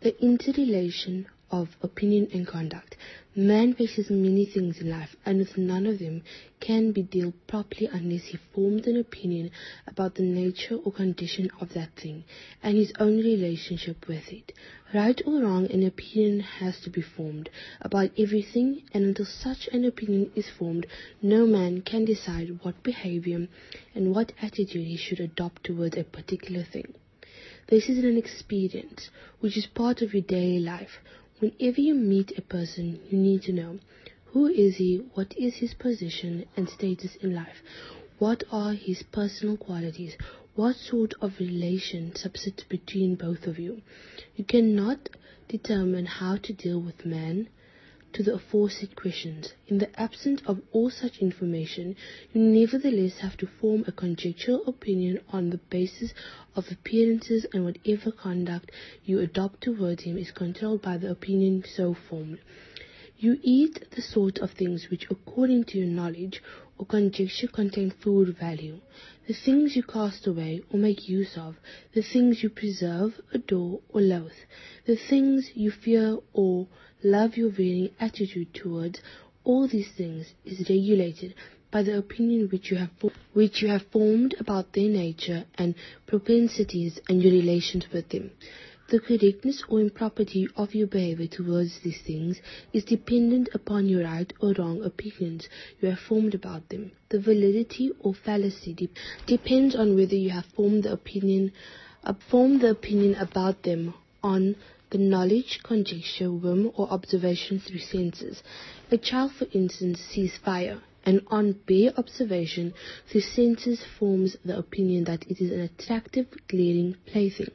the interrelation of opinion and conduct. Man faces many things in life, and with none of them can be dealt properly unless he forms an opinion about the nature or condition of that thing, and his own relationship with it. Right or wrong, an opinion has to be formed about everything, and until such an opinion is formed, no man can decide what behavior and what attitude he should adopt towards a particular thing. This is an experience which is part of your daily life. Whenever you meet a person, you need to know who is he, what is his position and status in life, what are his personal qualities, what sort of relation subsists between both of you. You cannot determine how to deal with man to the aforesaid questions. In the absence of all such information, you nevertheless have to form a conjectural opinion on the basis of appearances, and whatever conduct you adopt towards him is controlled by the opinion so formed. You eat the sort of things which, according to your knowledge or conjecture, contain food value. The things you cast away or make use of, the things you preserve, adore, or loathe, the things you fear or love your varying attitude towards, all these things is regulated by the opinion which you have which you have formed about their nature and propensities and your relations with them. The correctness or impropriety of your behavior towards these things is dependent upon your right or wrong opinions you have formed about them. The validity or fallacy de- depends on whether you have formed the opinion, uh, formed the opinion about them on the knowledge, conjecture, whim, or observation through senses. A child, for instance, sees fire and on bare observation, the senses forms the opinion that it is an attractive, glaring plaything.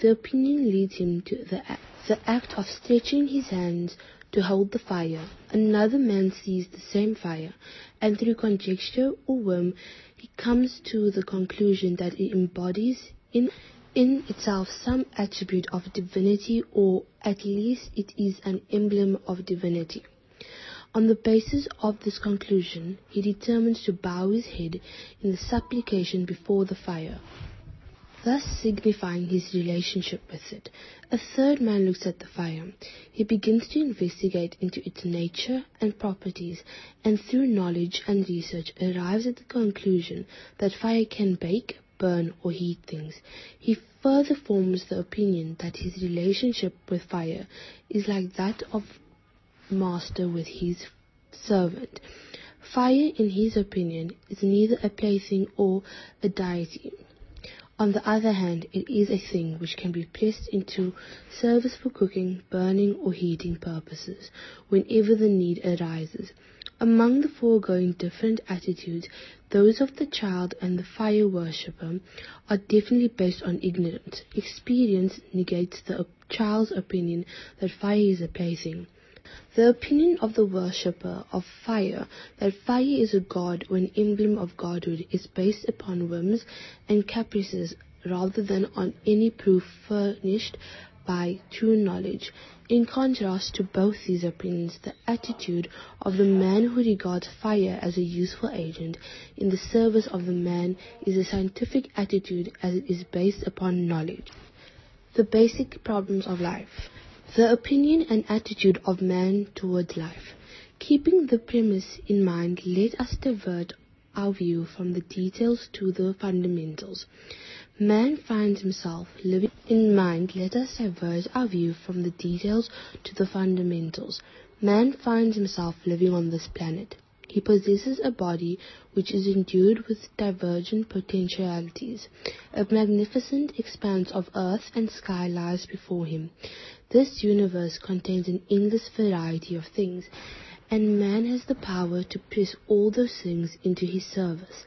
The opinion leads him to the act, the act of stretching his hands to hold the fire. Another man sees the same fire, and through conjecture or whim, he comes to the conclusion that it embodies in in itself some attribute of divinity, or at least it is an emblem of divinity. On the basis of this conclusion, he determines to bow his head in the supplication before the fire, thus signifying his relationship with it. A third man looks at the fire. He begins to investigate into its nature and properties, and through knowledge and research arrives at the conclusion that fire can bake, burn, or heat things. He further forms the opinion that his relationship with fire is like that of master with his servant. Fire, in his opinion, is neither a plaything or a deity. On the other hand, it is a thing which can be placed into service for cooking, burning, or heating purposes whenever the need arises. Among the foregoing different attitudes, those of the child and the fire worshipper are definitely based on ignorance. Experience negates the child's opinion that fire is a plaything. The opinion of the worshipper of fire that fire is a god or an emblem of godhood is based upon whims and caprices rather than on any proof furnished by true knowledge. In contrast to both these opinions, the attitude of the man who regards fire as a useful agent in the service of the man is a scientific attitude as it is based upon knowledge. The basic problems of life. The opinion and attitude of man towards life. Keeping the premise in mind, let us divert our view from the details to the fundamentals. Man finds himself living in mind, let us divert our view from the details to the fundamentals. Man finds himself living on this planet. He possesses a body which is endued with divergent potentialities. A magnificent expanse of earth and sky lies before him. This universe contains an endless variety of things, and man has the power to press all those things into his service.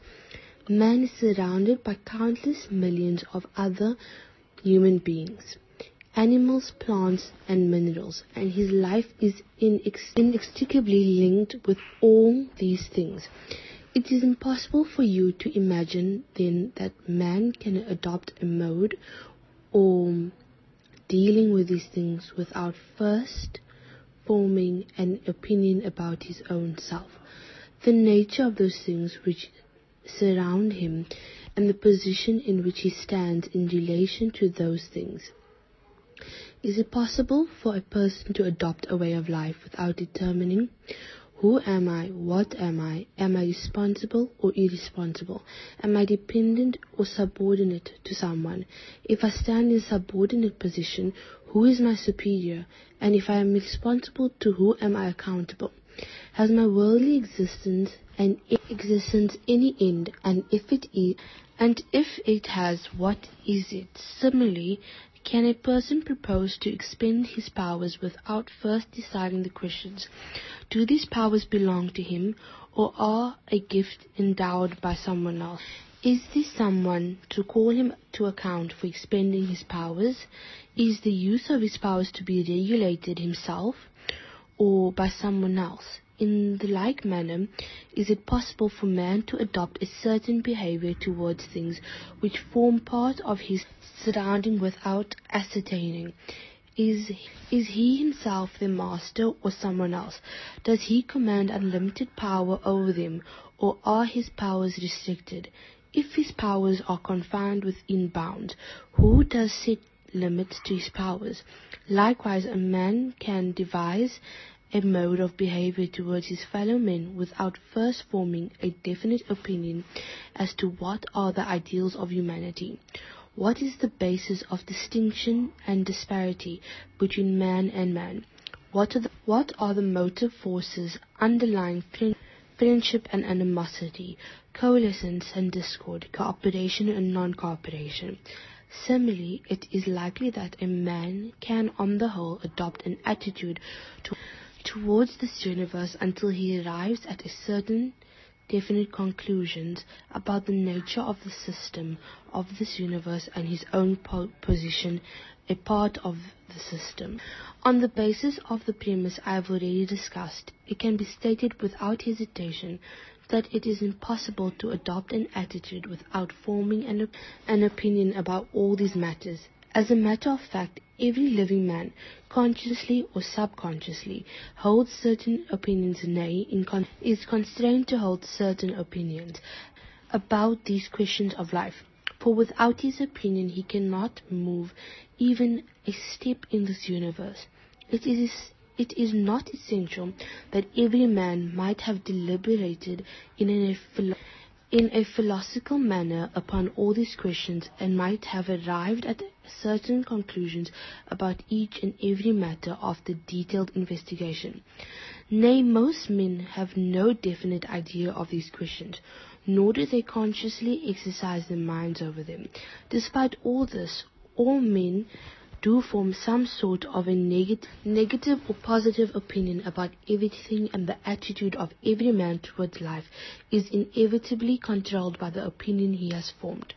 Man is surrounded by countless millions of other human beings, animals, plants, and minerals, and his life is inextricably linked with all these things. It is impossible for you to imagine then that man can adopt a mode or dealing with these things without first forming an opinion about his own self, the nature of those things which surround him, and the position in which he stands in relation to those things. Is it possible for a person to adopt a way of life without determining who am I? What am I? Am I responsible or irresponsible? Am I dependent or subordinate to someone? If I stand in subordinate position, who is my superior? And if I am responsible, to who am I accountable? Has my worldly existence and existence any end? And if it is, and if it has, what is it? Similarly, can a person propose to expend his powers without first deciding the questions? Do these powers belong to him or are a gift endowed by someone else? Is this someone to call him to account for expending his powers? Is the use of his powers to be regulated himself or by someone else? In the like manner, is it possible for man to adopt a certain behavior towards things which form part of his surrounding without ascertaining? Is, is he himself the master or someone else? Does he command unlimited power over them or are his powers restricted? If his powers are confined within bounds, who does set limits to his powers? Likewise, a man can devise a mode of behavior towards his fellow men without first forming a definite opinion as to what are the ideals of humanity. What is the basis of distinction and disparity between man and man? What are the, what are the motive forces underlying friendship and animosity, coalescence and discord, cooperation and non-cooperation? Similarly, it is likely that a man can on the whole adopt an attitude to towards this universe until he arrives at a certain definite conclusions about the nature of the system of this universe and his own po- position, a part of the system. On the basis of the premise I have already discussed, it can be stated without hesitation that it is impossible to adopt an attitude without forming an, op- an opinion about all these matters. As a matter of fact, every living man, consciously or subconsciously, holds certain opinions, nay, con- is constrained to hold certain opinions about these questions of life. For without his opinion, he cannot move even a step in this universe. It is it is not essential that every man might have deliberated in a in a philosophical manner upon all these questions and might have arrived at certain conclusions about each and every matter after detailed investigation. Nay, most men have no definite idea of these questions, nor do they consciously exercise their minds over them. Despite all this, all men do form some sort of a neg- negative or positive opinion about everything and the attitude of every man towards life is inevitably controlled by the opinion he has formed.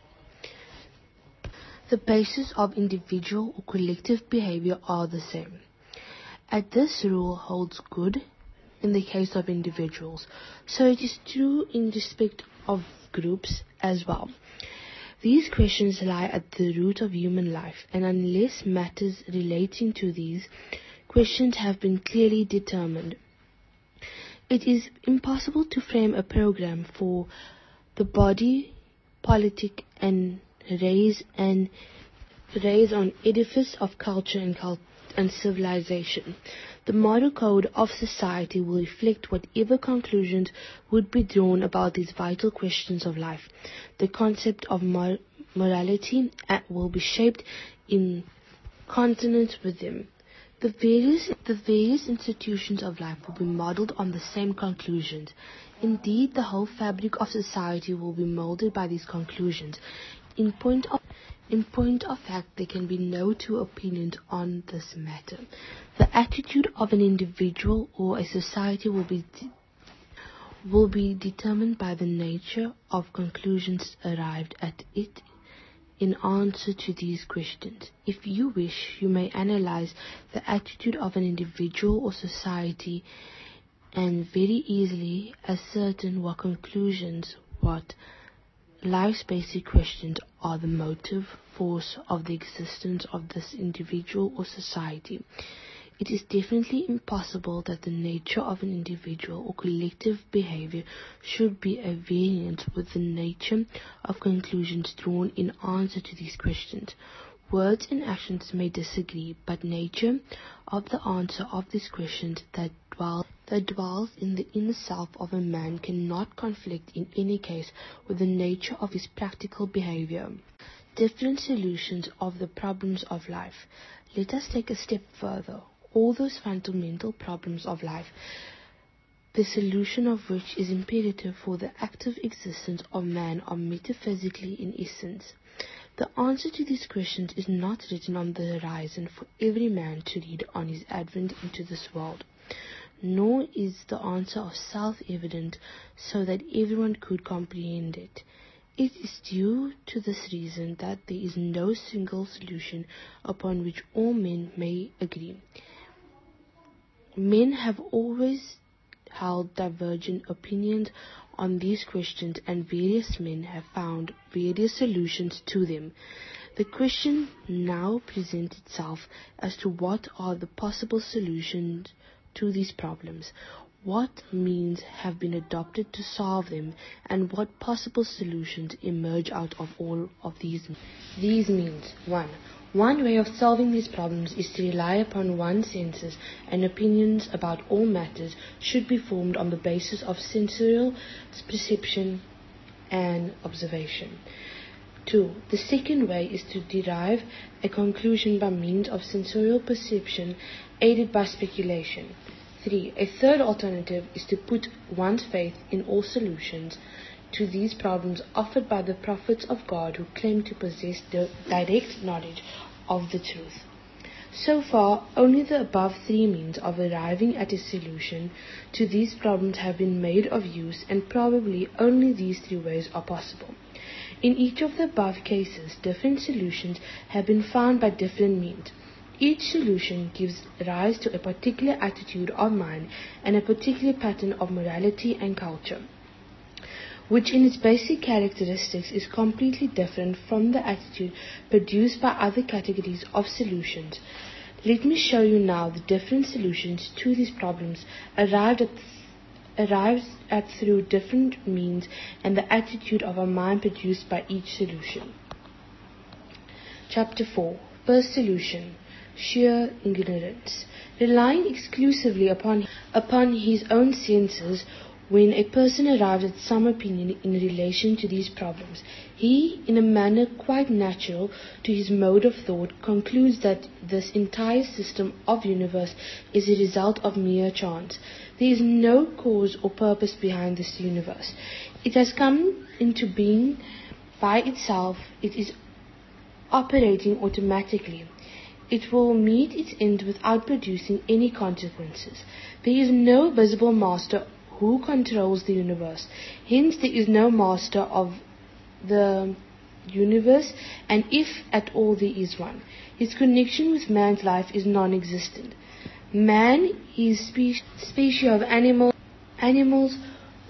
The basis of individual or collective behavior are the same. And this rule holds good in the case of individuals, so it is true in respect of groups as well. These questions lie at the root of human life, and unless matters relating to these questions have been clearly determined, it is impossible to frame a program for the body politic and raise an raise on edifice of culture and, civilization. The moral code of society will reflect whatever conclusions would be drawn about these vital questions of life. The concept of mor- morality uh, will be shaped in consonance with them. The various, the various institutions of life will be modeled on the same conclusions. Indeed, the whole fabric of society will be molded by these conclusions. In point of in point of fact, there can be no two opinions on this matter. The attitude of an individual or a society will be will be determined by the nature of conclusions arrived at it in answer to these questions. If you wish, you may analyze the attitude of an individual or society and very easily ascertain what conclusions, what Life's basic questions are the motive force of the existence of this individual or society. It is definitely impossible that the nature of an individual or collective behavior should be a variance with the nature of conclusions drawn in answer to these questions. Words and actions may disagree, but nature of the answer of these questions that dwell that dwells in the inner self of a man cannot conflict in any case with the nature of his practical behavior. Different solutions of the problems of life. Let us take a step further. All those fundamental problems of life the solution of which is imperative for the active existence of man are metaphysically in essence. The answer to these questions is not written on the horizon for every man to read on his advent into this world, nor is the answer of self-evident so that everyone could comprehend it. It is due to this reason that there is no single solution upon which all men may agree. Men have always held divergent opinions on these questions and various men have found various solutions to them. The question now presents itself as to what are the possible solutions to these problems, what means have been adopted to solve them, and what possible solutions emerge out of all of these. These means 1. One way of solving these problems is to rely upon one's senses and opinions about all matters should be formed on the basis of sensorial perception and observation. 2. The second way is to derive a conclusion by means of sensorial perception aided by speculation. 3. A third alternative is to put one's faith in all solutions to these problems offered by the prophets of God who claim to possess the direct knowledge of the truth. So far, only the above three means of arriving at a solution to these problems have been made of use, and probably only these three ways are possible. In each of the above cases, different solutions have been found by different means. Each solution gives rise to a particular attitude of mind and a particular pattern of morality and culture which in its basic characteristics is completely different from the attitude produced by other categories of solutions. Let me show you now the different solutions to these problems arrived at, arrived at through different means and the attitude of our mind produced by each solution. Chapter 4 First solution Sheer ignorance. Relying exclusively upon, upon his own senses when a person arrives at some opinion in relation to these problems, he, in a manner quite natural to his mode of thought, concludes that this entire system of universe is a result of mere chance. There is no cause or purpose behind this universe. It has come into being by itself. It is operating automatically. It will meet its end without producing any consequences. There is no visible master who controls the universe. Hence, there is no master of the universe, and if at all there is one, his connection with man's life is non-existent. Man is spe- species of animal, animals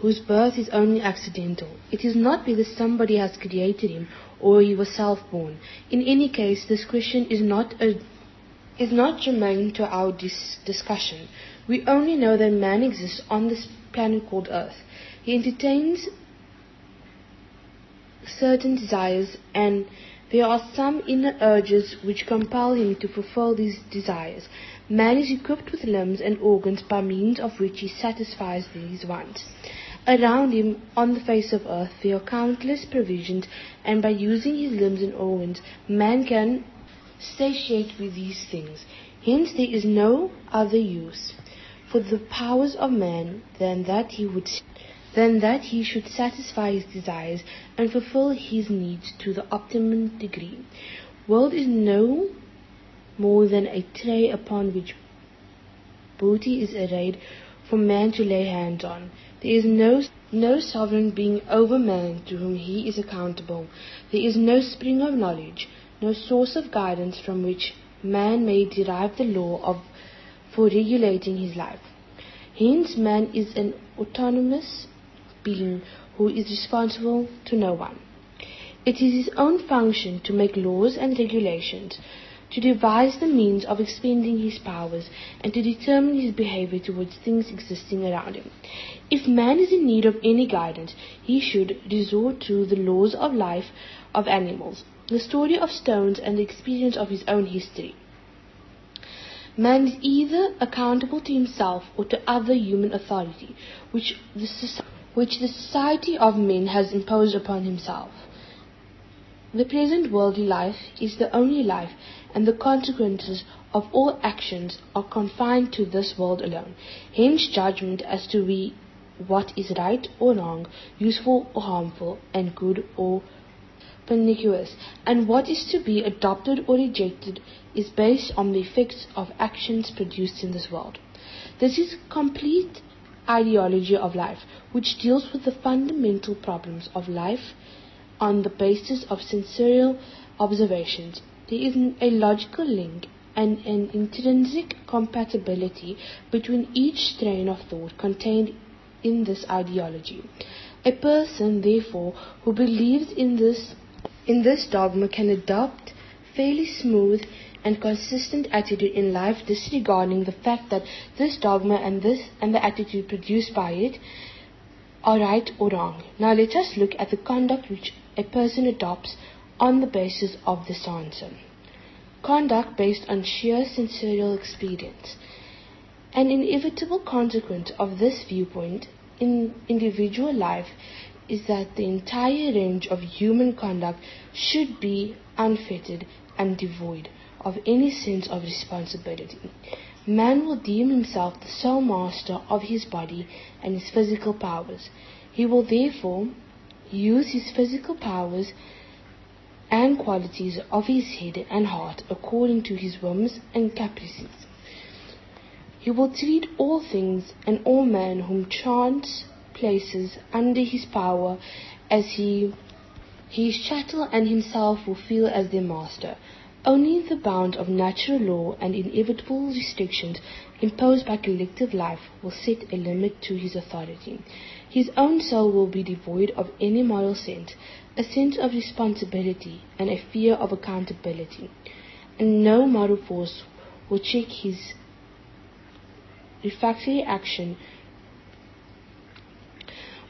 whose birth is only accidental. It is not because somebody has created him or he was self-born. In any case, this question is not a, is not germane to our dis- discussion. We only know that man exists on this planet called Earth. He entertains certain desires and there are some inner urges which compel him to fulfill these desires. Man is equipped with limbs and organs by means of which he satisfies these wants. Around him, on the face of earth, there are countless provisions, and by using his limbs and organs, man can satiate with these things. Hence, there is no other use for the powers of man than that he would than that he should satisfy his desires and fulfill his needs to the optimum degree. World is no more than a tray upon which booty is arrayed for man to lay hands on. There is no no sovereign being over man to whom he is accountable. There is no spring of knowledge, no source of guidance from which man may derive the law of for regulating his life. Hence, man is an autonomous being who is responsible to no one. It is his own function to make laws and regulations, to devise the means of expending his powers, and to determine his behavior towards things existing around him. If man is in need of any guidance, he should resort to the laws of life of animals, the story of stones and the experience of his own history. Man is either accountable to himself or to other human authority, which the, which the society of men has imposed upon himself. The present worldly life is the only life, and the consequences of all actions are confined to this world alone. Hence judgment as to we, what is right or wrong, useful or harmful, and good or pernicious, and what is to be adopted or rejected is based on the effects of actions produced in this world. This is complete ideology of life, which deals with the fundamental problems of life on the basis of sensorial observations. There is a logical link and an intrinsic compatibility between each strain of thought contained in this ideology. A person, therefore, who believes in this in this dogma can adopt fairly smooth and consistent attitude in life disregarding the fact that this dogma and this and the attitude produced by it are right or wrong. Now let us look at the conduct which a person adopts on the basis of this answer. Conduct based on sheer sensorial experience. An inevitable consequence of this viewpoint in individual life is that the entire range of human conduct should be unfettered and devoid of any sense of responsibility. Man will deem himself the sole master of his body and his physical powers. He will therefore use his physical powers and qualities of his head and heart according to his whims and caprices. He will treat all things and all men whom chance places under his power as he his chattel and himself will feel as their master. Only the bound of natural law and inevitable restrictions imposed by collective life will set a limit to his authority. His own soul will be devoid of any moral sense, a sense of responsibility, and a fear of accountability. And no moral force will check his refractory action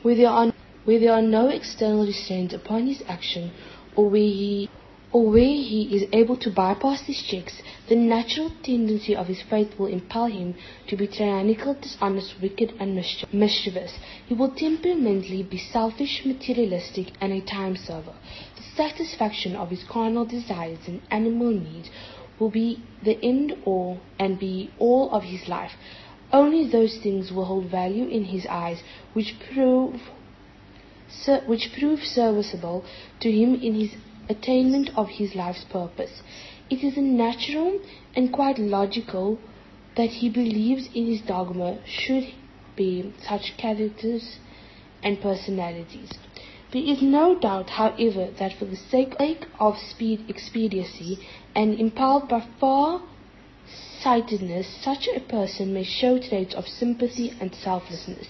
where there are, no external restraints upon his action or where he or where he is able to bypass these checks, the natural tendency of his faith will impel him to be tyrannical, dishonest, wicked, and mischievous. He will temperamentally be selfish, materialistic, and a time server. The satisfaction of his carnal desires and animal needs will be the end all and be all of his life. Only those things will hold value in his eyes which prove which prove serviceable to him in his attainment of his life's purpose. It is natural and quite logical that he believes in his dogma should be such characters and personalities. There is no doubt, however, that for the sake of speed expediency and impelled by far sightedness, such a person may show traits of sympathy and selflessness.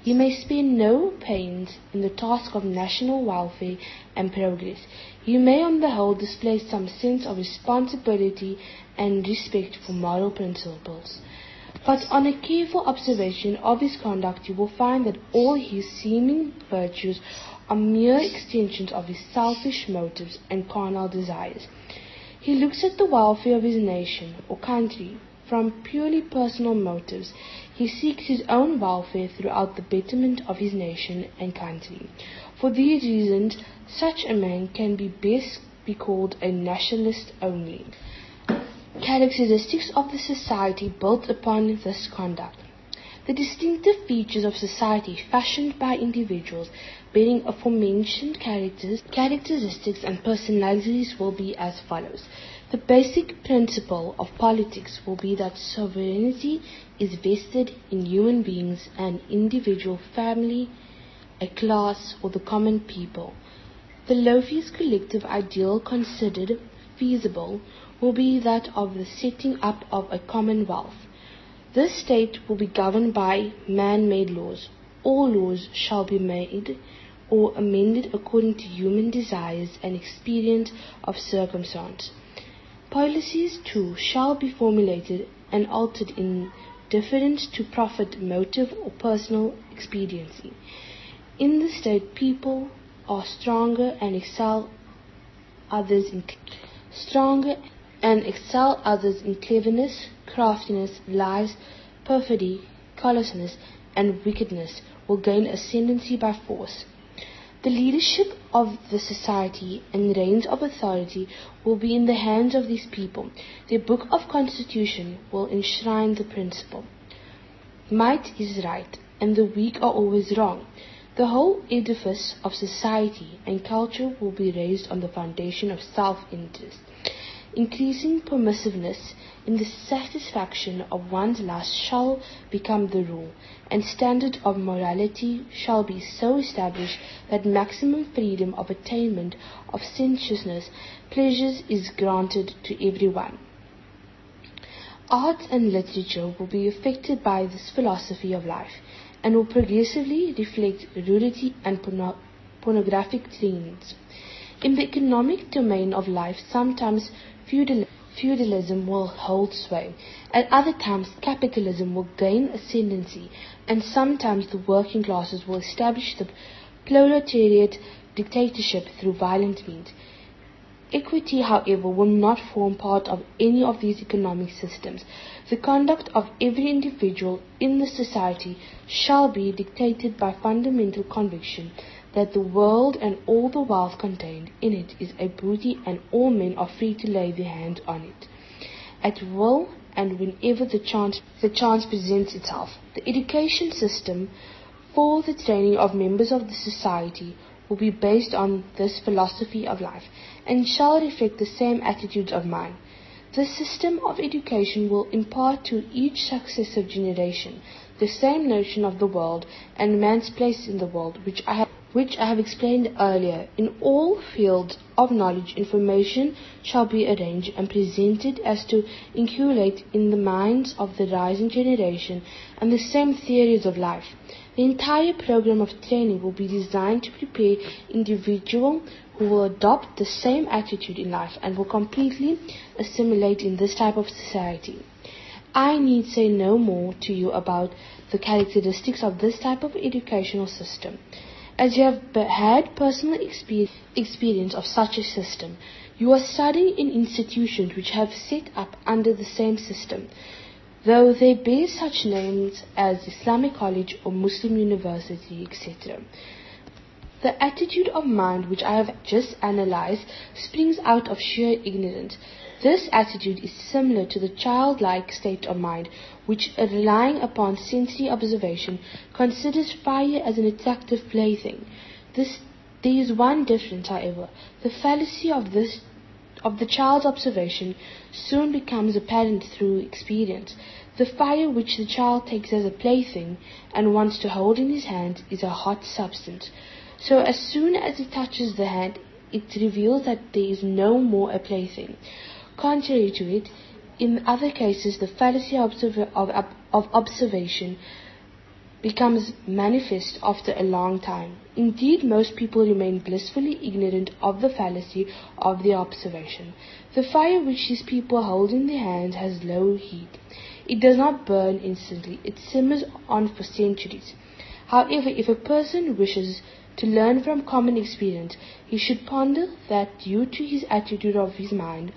He may spare no pains in the task of national welfare and progress. He may on the whole display some sense of responsibility and respect for moral principles. But on a careful observation of his conduct, you will find that all his seeming virtues are mere extensions of his selfish motives and carnal desires. He looks at the welfare of his nation or country from purely personal motives. He seeks his own welfare throughout the betterment of his nation and country. For these reasons, such a man can be best be called a nationalist only. Characteristics of the society built upon this conduct. The distinctive features of society fashioned by individuals bearing aforementioned characters, characteristics and personalities will be as follows. The basic principle of politics will be that sovereignty is vested in human beings, an individual family, a class, or the common people. The lowest collective ideal considered feasible will be that of the setting up of a commonwealth. This state will be governed by man-made laws. All laws shall be made or amended according to human desires and experience of circumstance. Policies, too, shall be formulated and altered in deference to profit motive or personal expediency. In the state, people are stronger and excel others in stronger and excel others in cleverness, craftiness, lies, perfidy, callousness, and wickedness will gain ascendancy by force. The leadership of the society and reins of authority will be in the hands of these people. Their book of constitution will enshrine the principle. Might is right, and the weak are always wrong. The whole edifice of society and culture will be raised on the foundation of self-interest. Increasing permissiveness in the satisfaction of one's lust shall become the rule, and standard of morality shall be so established that maximum freedom of attainment of sensuousness pleasures is granted to every one. Art and literature will be affected by this philosophy of life, and will progressively reflect rudity and porno- pornographic trends. In the economic domain of life, sometimes feudal, feudalism will hold sway. At other times, capitalism will gain ascendancy, and sometimes the working classes will establish the proletariat dictatorship through violent means. Equity, however, will not form part of any of these economic systems. The conduct of every individual in the society shall be dictated by fundamental conviction that the world and all the wealth contained in it is a booty and all men are free to lay their hands on it at will and whenever the chance, the chance presents itself. The education system for the training of members of the society will be based on this philosophy of life and shall reflect the same attitudes of mind. The system of education will impart to each successive generation the same notion of the world and man's place in the world which I have which I have explained earlier. In all fields of knowledge, information shall be arranged and presented as to inculcate in the minds of the rising generation and the same theories of life. The entire program of training will be designed to prepare individuals who will adopt the same attitude in life and will completely assimilate in this type of society. I need say no more to you about the characteristics of this type of educational system. As you have had personal experience of such a system, you are studying in institutions which have set up under the same system, though they bear such names as Islamic College or Muslim University, etc. The attitude of mind which I have just analyzed springs out of sheer ignorance. This attitude is similar to the childlike state of mind which, relying upon sensory observation, considers fire as an attractive plaything. This, there is one difference, however. The fallacy of this of the child's observation soon becomes apparent through experience. The fire which the child takes as a plaything and wants to hold in his hand is a hot substance. So as soon as it touches the hand, it reveals that there is no more a plaything. Contrary to it, in other cases, the fallacy of, observation becomes manifest after a long time. Indeed, most people remain blissfully ignorant of the fallacy of their observation. The fire which these people hold in their hands has low heat. It does not burn instantly, it simmers on for centuries. However, if a person wishes to learn from common experience, he should ponder that due to his attitude of his mind,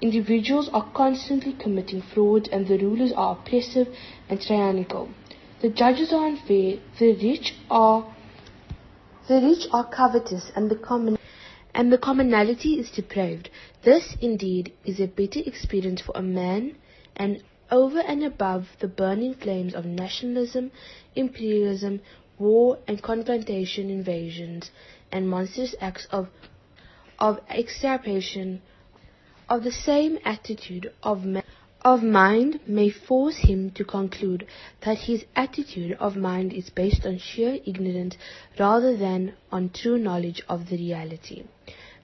individuals are constantly committing fraud and the rulers are oppressive and tyrannical. The judges are unfair, the rich are the rich are covetous and the common and the commonality is depraved. This indeed is a better experience for a man and over and above the burning flames of nationalism, imperialism, war and confrontation invasions, and monstrous acts of, of extirpation of the same attitude of, mind may force him to conclude that his attitude of mind is based on sheer ignorance rather than on true knowledge of the reality.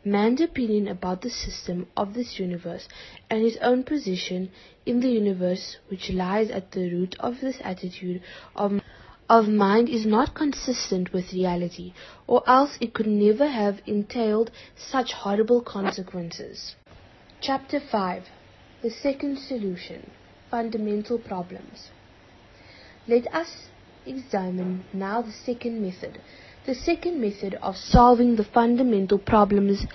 Man's opinion about the system of this universe and his own position in the universe, which lies at the root of this attitude of of mind is not consistent with reality, or else it could never have entailed such horrible consequences. Chapter 5 The Second Solution Fundamental Problems. Let us examine now the second method. The second method of solving the fundamental problems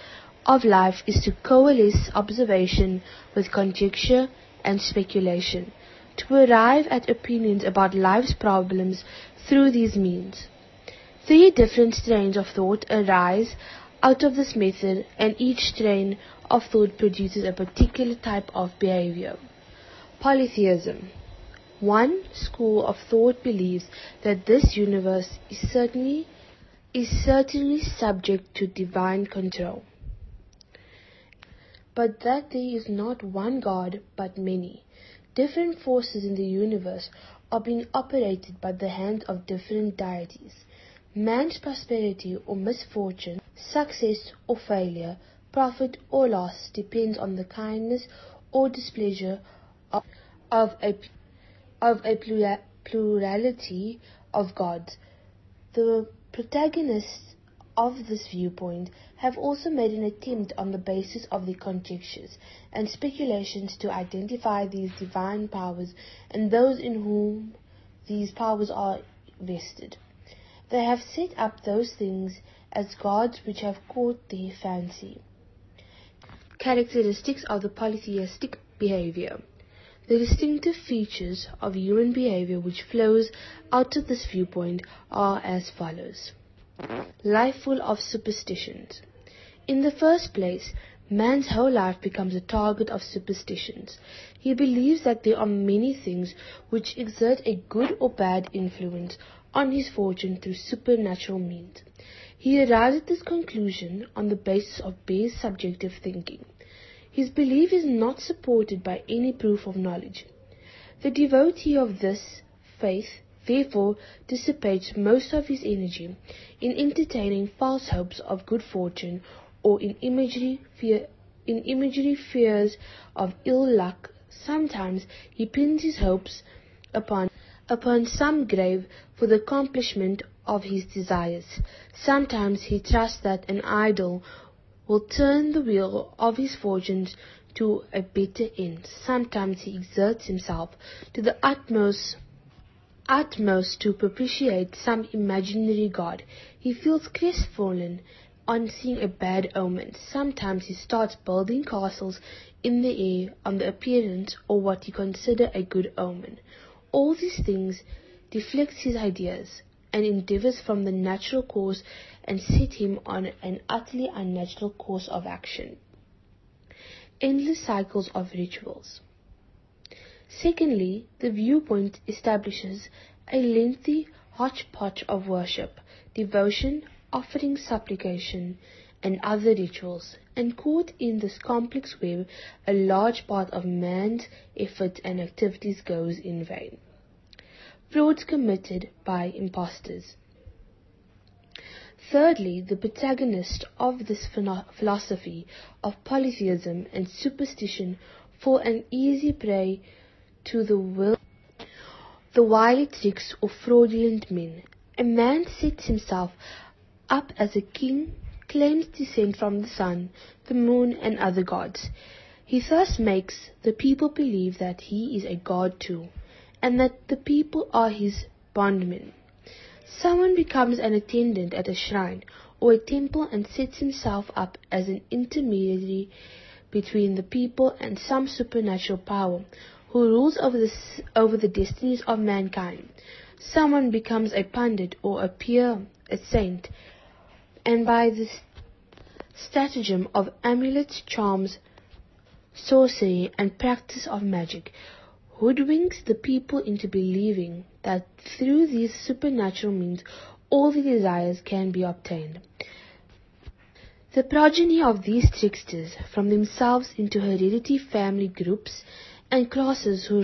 of life is to coalesce observation with conjecture and speculation, to arrive at opinions about life's problems through these means. Three different strains of thought arise out of this method, and each strain of thought produces a particular type of behavior. Polytheism. One school of thought believes that this universe is certainly is certainly subject to divine control, but that there is not one God but many. Different forces in the universe are being operated by the hands of different deities. Man's prosperity or misfortune, success or failure, profit or loss depends on the kindness or displeasure of, of a, of a plurality of gods. The protagonists of this viewpoint have also made an attempt on the basis of their conjectures and speculations to identify these divine powers and those in whom these powers are vested. They have set up those things as gods which have caught their fancy. Characteristics of the polytheistic behavior. The distinctive features of human behavior which flows out of this viewpoint are as follows. Life full of superstitions. In the first place, man's whole life becomes a target of superstitions. He believes that there are many things which exert a good or bad influence on his fortune through supernatural means. He arrives at this conclusion on the basis of base subjective thinking. His belief is not supported by any proof of knowledge. The devotee of this faith therefore dissipates most of his energy in entertaining false hopes of good fortune or in imagery, fear, in imagery fears of ill luck. Sometimes he pins his hopes upon upon some grave for the accomplishment of his desires. Sometimes he trusts that an idol will turn the wheel of his fortunes to a better end. Sometimes he exerts himself to the utmost utmost to propitiate some imaginary god. He feels crestfallen on seeing a bad omen. Sometimes he starts building castles in the air on the appearance or what he considers a good omen. All these things deflect his ideas and endeavors from the natural course and set him on an utterly unnatural course of action. Endless cycles of rituals. Secondly, the viewpoint establishes a lengthy hodgepodge of worship, devotion, offering supplication, and other rituals, and caught in this complex web, a large part of man's effort and activities goes in vain. Frauds committed by impostors. Thirdly, the protagonist of this philosophy of polytheism and superstition fall an easy prey to the will, the wily tricks of fraudulent men. A man sets himself up as a king claims descent from the sun, the moon, and other gods. He thus makes the people believe that he is a god too, and that the people are his bondmen. Someone becomes an attendant at a shrine or a temple and sets himself up as an intermediary between the people and some supernatural power who rules over the, over the destinies of mankind. Someone becomes a pundit or a peer, a saint, and by the stratagem of amulets, charms, sorcery, and practice of magic, hoodwinks the people into believing that through these supernatural means all the desires can be obtained. The progeny of these tricksters from themselves into hereditary family groups and classes who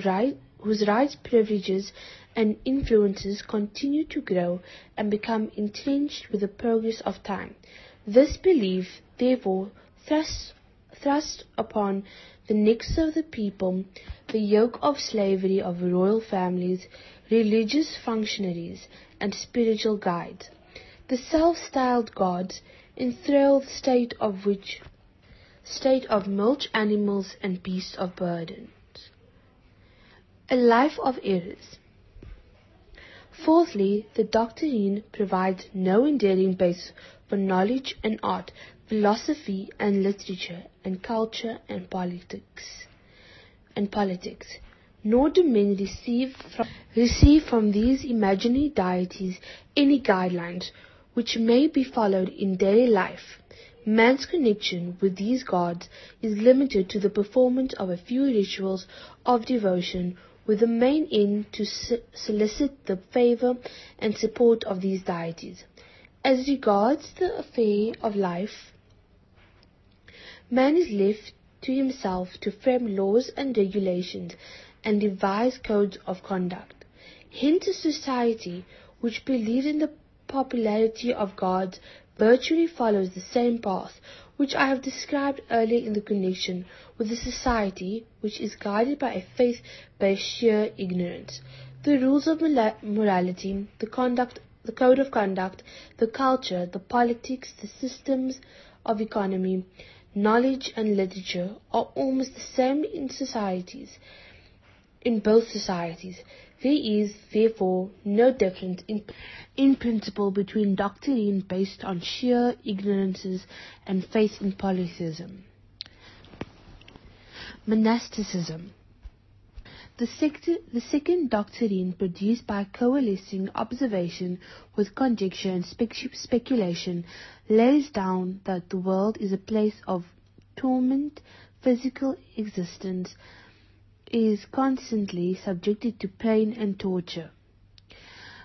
whose rights, privileges, and influences continue to grow and become entrenched with the progress of time. This belief, therefore, thrusts, thrust upon the necks of the people the yoke of slavery of royal families, religious functionaries, and spiritual guides. The self-styled gods enthralled state of which state of mulch animals and beasts of burden. A life of errors. Fourthly, the doctrine provides no enduring base for knowledge and art, philosophy and literature and culture and politics and politics. Nor do men receive from, receive from these imaginary deities any guidelines which may be followed in daily life. Man's connection with these gods is limited to the performance of a few rituals of devotion with the main end to solicit the favor and support of these deities. As regards the affair of life, Man is left to himself to frame laws and regulations and devise codes of conduct. Hence a society which believes in the popularity of gods virtually follows the same path which I have described earlier in the connection with a society which is guided by a faith based sheer ignorance. The rules of morality, the conduct, the code of conduct, the culture, the politics, the systems of economy, knowledge and literature are almost the same in societies, in both societies. There is, therefore, no difference in, in principle between doctrine based on sheer ignorances and faith in polytheism. Monasticism the, second, the second doctrine produced by coalescing observation with conjecture and speculation lays down that the world is a place of torment, physical existence is constantly subjected to pain and torture.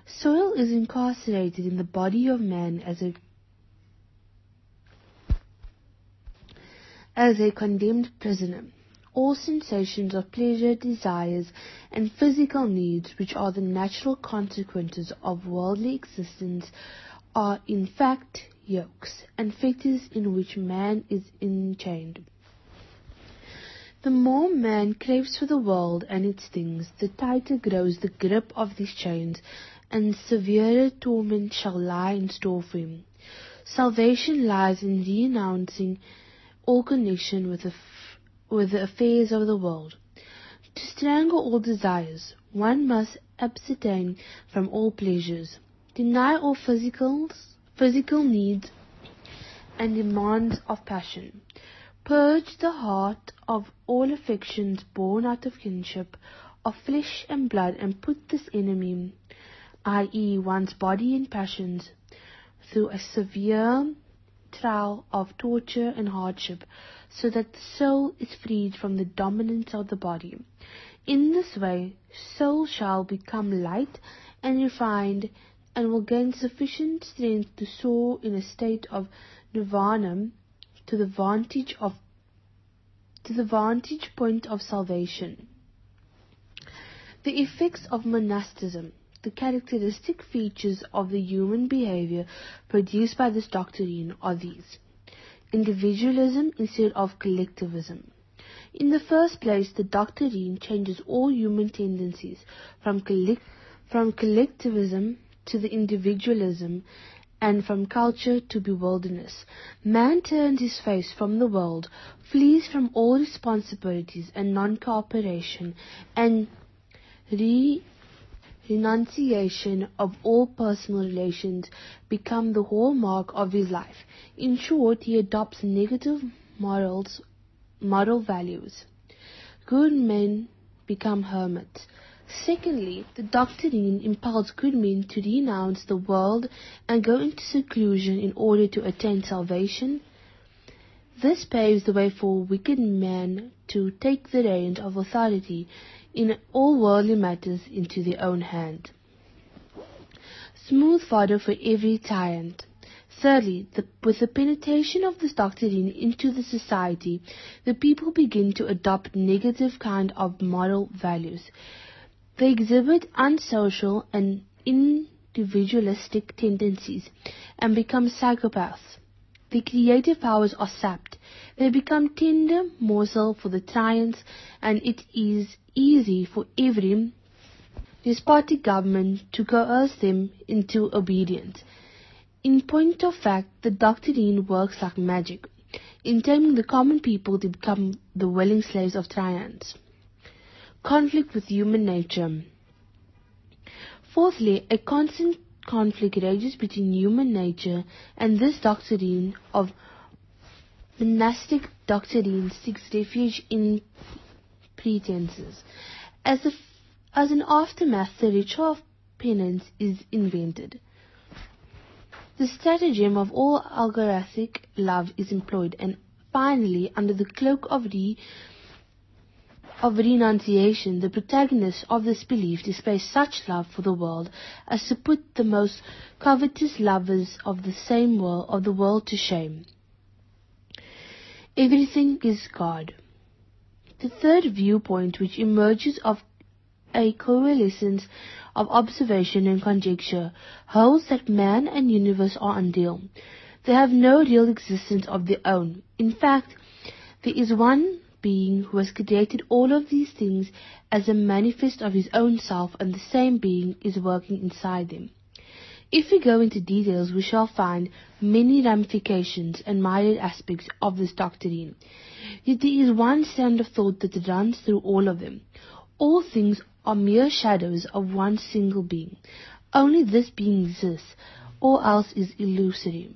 Soul is incarcerated in the body of man as a as a condemned prisoner all sensations of pleasure, desires, and physical needs, which are the natural consequences of worldly existence, are in fact yokes and fetters in which man is enchained. The more man craves for the world and its things, the tighter grows the grip of these chains, and severer torment shall lie in store for him. Salvation lies in renouncing all connection with the with the affairs of the world. To strangle all desires, one must abstain from all pleasures, deny all physical, physical needs and demands of passion, purge the heart of all affections born out of kinship, of flesh and blood, and put this enemy, i.e., one's body and passions, through a severe trial of torture and hardship, so that the soul is freed from the dominance of the body. In this way, soul shall become light and refined and will gain sufficient strength to soar in a state of nirvana to the vantage of to the vantage point of salvation. The effects of monasticism the characteristic features of the human behavior produced by this doctrine are these individualism instead of collectivism. In the first place, the doctrine changes all human tendencies from, collect- from collectivism to the individualism and from culture to bewilderness. Man turns his face from the world, flees from all responsibilities and non-cooperation, and re- renunciation of all personal relations become the hallmark of his life. In short, he adopts negative morals, moral values. Good men become hermits. Secondly, the doctrine impels good men to renounce the world and go into seclusion in order to attain salvation. This paves the way for wicked men to take the reins of authority in all worldly matters into their own hand. Smooth fodder for every tyrant. Thirdly, the, with the penetration of this doctrine into the society, the people begin to adopt negative kind of moral values. They exhibit unsocial and individualistic tendencies and become psychopaths. The creative powers are sapped. They become tender morsel for the tyrants, and it is easy for every despotic government to coerce them into obedience. In point of fact, the doctrine works like magic, in taming the common people to become the willing slaves of tyrants. Conflict with human nature. Fourthly, a constant conflict rages between human nature and this doctrine of monastic doctrine seeks refuge in pretenses. As, a, as an aftermath, the ritual of penance is invented. The stratagem of all algorithmic love is employed, and finally, under the cloak of re of renunciation, the protagonist of this belief displays such love for the world as to put the most covetous lovers of the same world of the world to shame. Everything is God. The third viewpoint which emerges of a coalescence of observation and conjecture holds that man and universe are unreal. They have no real existence of their own. In fact, there is one being who has created all of these things as a manifest of his own self, and the same being is working inside them. If we go into details, we shall find many ramifications and myriad aspects of this doctrine. Yet there is one strand of thought that runs through all of them. All things are mere shadows of one single being. Only this being exists, all else is illusory.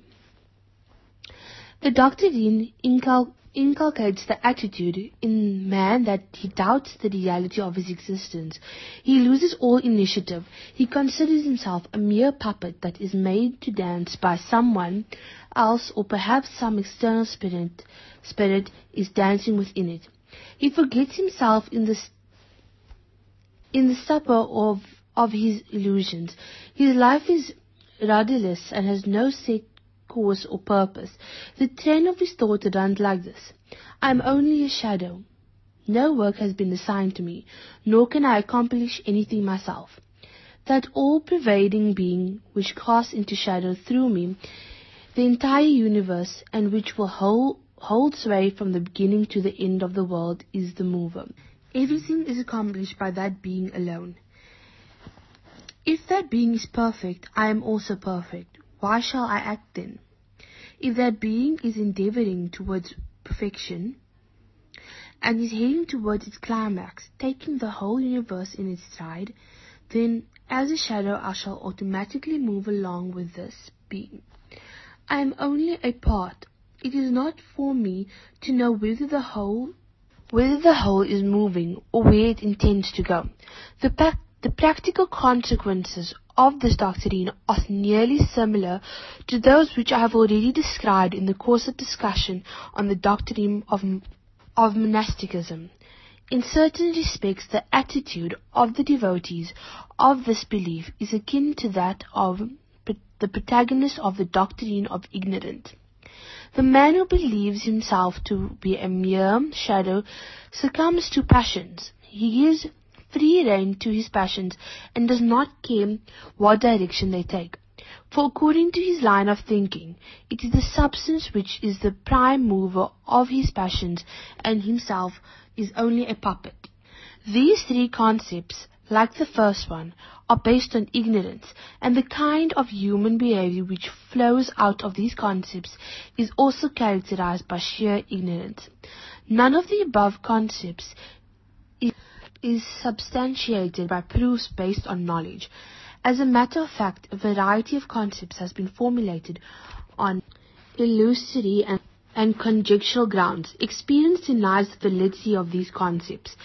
The doctrine inculcates inculcates the attitude in man that he doubts the reality of his existence. He loses all initiative. He considers himself a mere puppet that is made to dance by someone else or perhaps some external spirit, spirit is dancing within it. He forgets himself in the, in the stupor of, of his illusions. His life is rudderless and has no set course or purpose. The train of his thought runs like this. I am only a shadow. No work has been assigned to me, nor can I accomplish anything myself. That all-pervading being which casts into shadow through me the entire universe and which will hold, hold sway from the beginning to the end of the world is the mover. Everything is accomplished by that being alone. If that being is perfect, I am also perfect. Why shall I act then? If that being is endeavoring towards perfection and is heading towards its climax, taking the whole universe in its stride, then as a shadow I shall automatically move along with this being. I am only a part. It is not for me to know whether the whole whether the whole is moving or where it intends to go. The, pa- the practical consequences of this doctrine are nearly similar to those which I have already described in the course of discussion on the doctrine of, of monasticism. In certain respects, the attitude of the devotees of this belief is akin to that of the protagonist of the doctrine of ignorance. The man who believes himself to be a mere shadow succumbs to passions. He gives free rein to his passions and does not care what direction they take. For according to his line of thinking, it is the substance which is the prime mover of his passions and himself is only a puppet. These three concepts, like the first one, are based on ignorance, and the kind of human behavior which flows out of these concepts is also characterized by sheer ignorance. None of the above concepts is is substantiated by proofs based on knowledge. As a matter of fact, a variety of concepts has been formulated on illusory and, and conjectural grounds. Experience denies the validity of these concepts.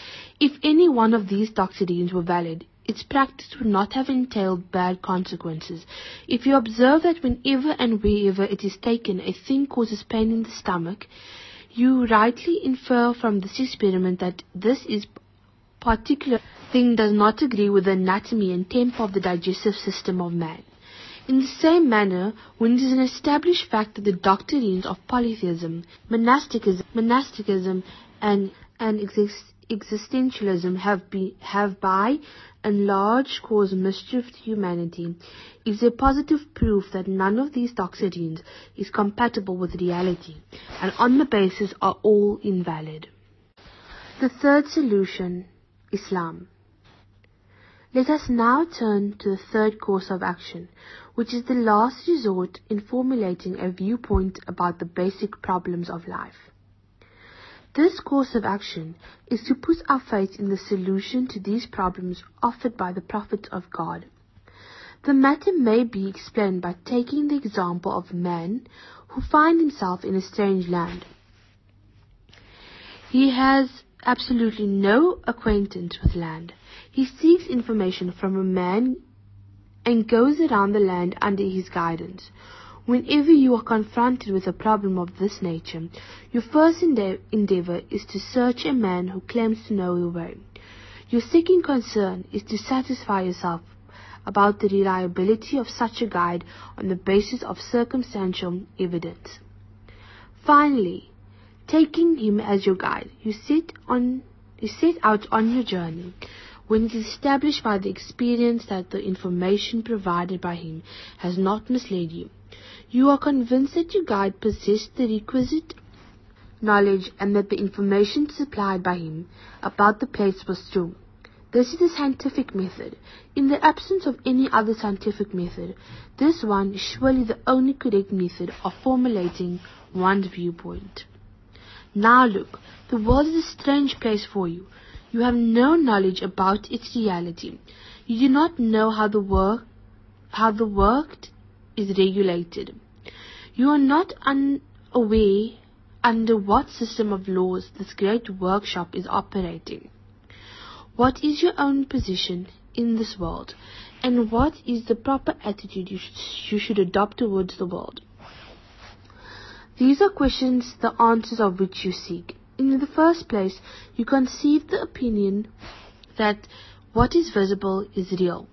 If any one of these doctrines were valid, its practice would not have entailed bad consequences. If you observe that whenever and wherever it is taken, a thing causes pain in the stomach, you rightly infer from this experiment that this is particular thing does not agree with the anatomy and temper of the digestive system of man. In the same manner, when it is an established fact that the doctrines of polytheism, monasticism, monasticism and, and exist, existentialism have, be, have by and large caused mischief to humanity, is a positive proof that none of these doctrines is compatible with reality, and on the basis are all invalid. The third solution Islam. Let us now turn to the third course of action, which is the last resort in formulating a viewpoint about the basic problems of life. This course of action is to put our faith in the solution to these problems offered by the Prophet of God. The matter may be explained by taking the example of a man who finds himself in a strange land. He has absolutely no acquaintance with land. He seeks information from a man and goes around the land under his guidance. Whenever you are confronted with a problem of this nature, your first endeavor is to search a man who claims to know the way. Your second concern is to satisfy yourself about the reliability of such a guide on the basis of circumstantial evidence. Finally, taking him as your guide, you set on you set out on your journey when it is established by the experience that the information provided by him has not misled you. You are convinced that your guide possessed the requisite knowledge and that the information supplied by him about the place was true. This is the scientific method. In the absence of any other scientific method, this one is surely the only correct method of formulating one's viewpoint. Now look, the world is a strange place for you. You have no knowledge about its reality. You do not know how the work, how the work is regulated. You are not unaware under what system of laws this great workshop is operating. What is your own position in this world, and what is the proper attitude you should, you should adopt towards the world? These are questions, the answers of which you seek. In the first place, you conceive the opinion that what is visible is real.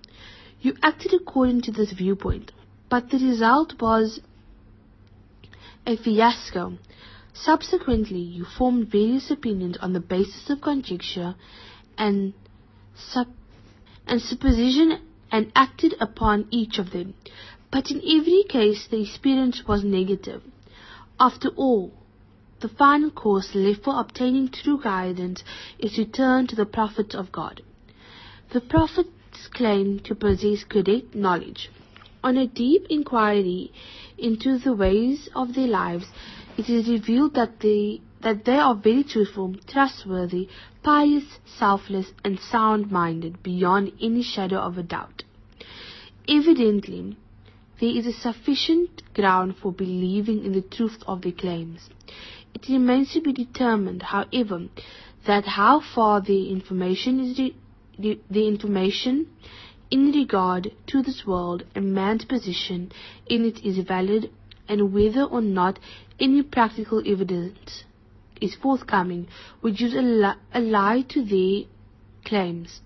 You acted according to this viewpoint, but the result was a fiasco. Subsequently, you formed various opinions on the basis of conjecture and, sup- and supposition and acted upon each of them. But in every case, the experience was negative. After all, the final course left for obtaining true guidance is to turn to the prophets of God. The prophets claim to possess correct knowledge. On a deep inquiry into the ways of their lives, it is revealed that they, that they are very truthful, trustworthy, pious, selfless, and sound-minded beyond any shadow of a doubt. Evidently, there is a sufficient ground for believing in the truth of their claims. It remains to be determined, however, that how far the information is re- the information in regard to this world and man's position in it is valid and whether or not any practical evidence is forthcoming which gives a, li- a lie to their claims.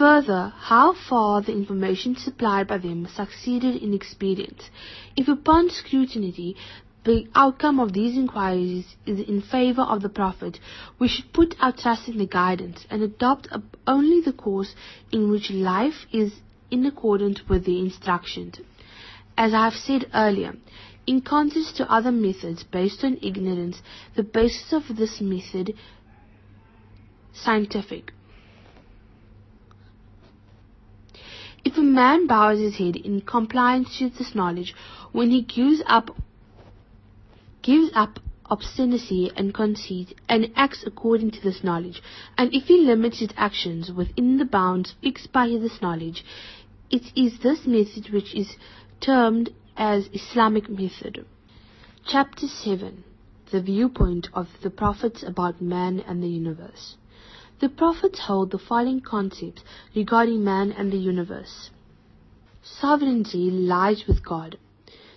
Further, how far the information supplied by them succeeded in experience. If upon scrutiny the outcome of these inquiries is in favor of the Prophet, we should put our trust in the guidance and adopt only the course in which life is in accordance with the instructions. As I have said earlier, in contrast to other methods based on ignorance, the basis of this method scientific. If a man bows his head in compliance to this knowledge, when he gives up gives up obstinacy and conceit and acts according to this knowledge, and if he limits his actions within the bounds fixed by this knowledge, it is this method which is termed as Islamic method. Chapter 7 The Viewpoint of the Prophets about Man and the Universe. The prophets hold the following concepts regarding man and the universe. Sovereignty lies with God.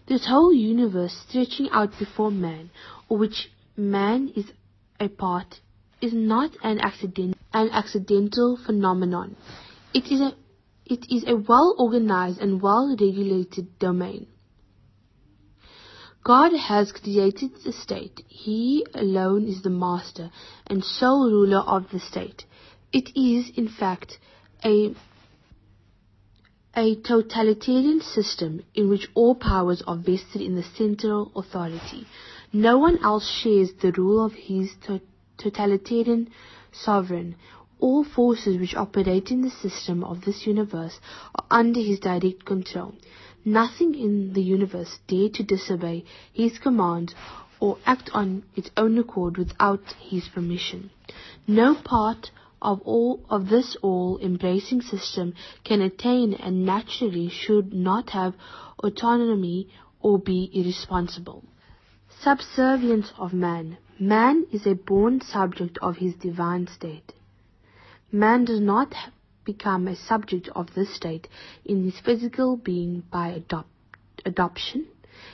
This whole universe stretching out before man, or which man is a part, is not an accident, an accidental phenomenon. It is a, it is a well organized and well regulated domain. God has created the state. He alone is the master and sole ruler of the state. It is, in fact, a a totalitarian system in which all powers are vested in the central authority. No one else shares the rule of his to- totalitarian sovereign. All forces which operate in the system of this universe are under his direct control. Nothing in the universe dare to disobey his commands or act on its own accord without his permission. No part of all of this all embracing system can attain and naturally should not have autonomy or be irresponsible. Subservience of man. Man is a born subject of his divine state. Man does not become a subject of the state in his physical being by adopt, adoption.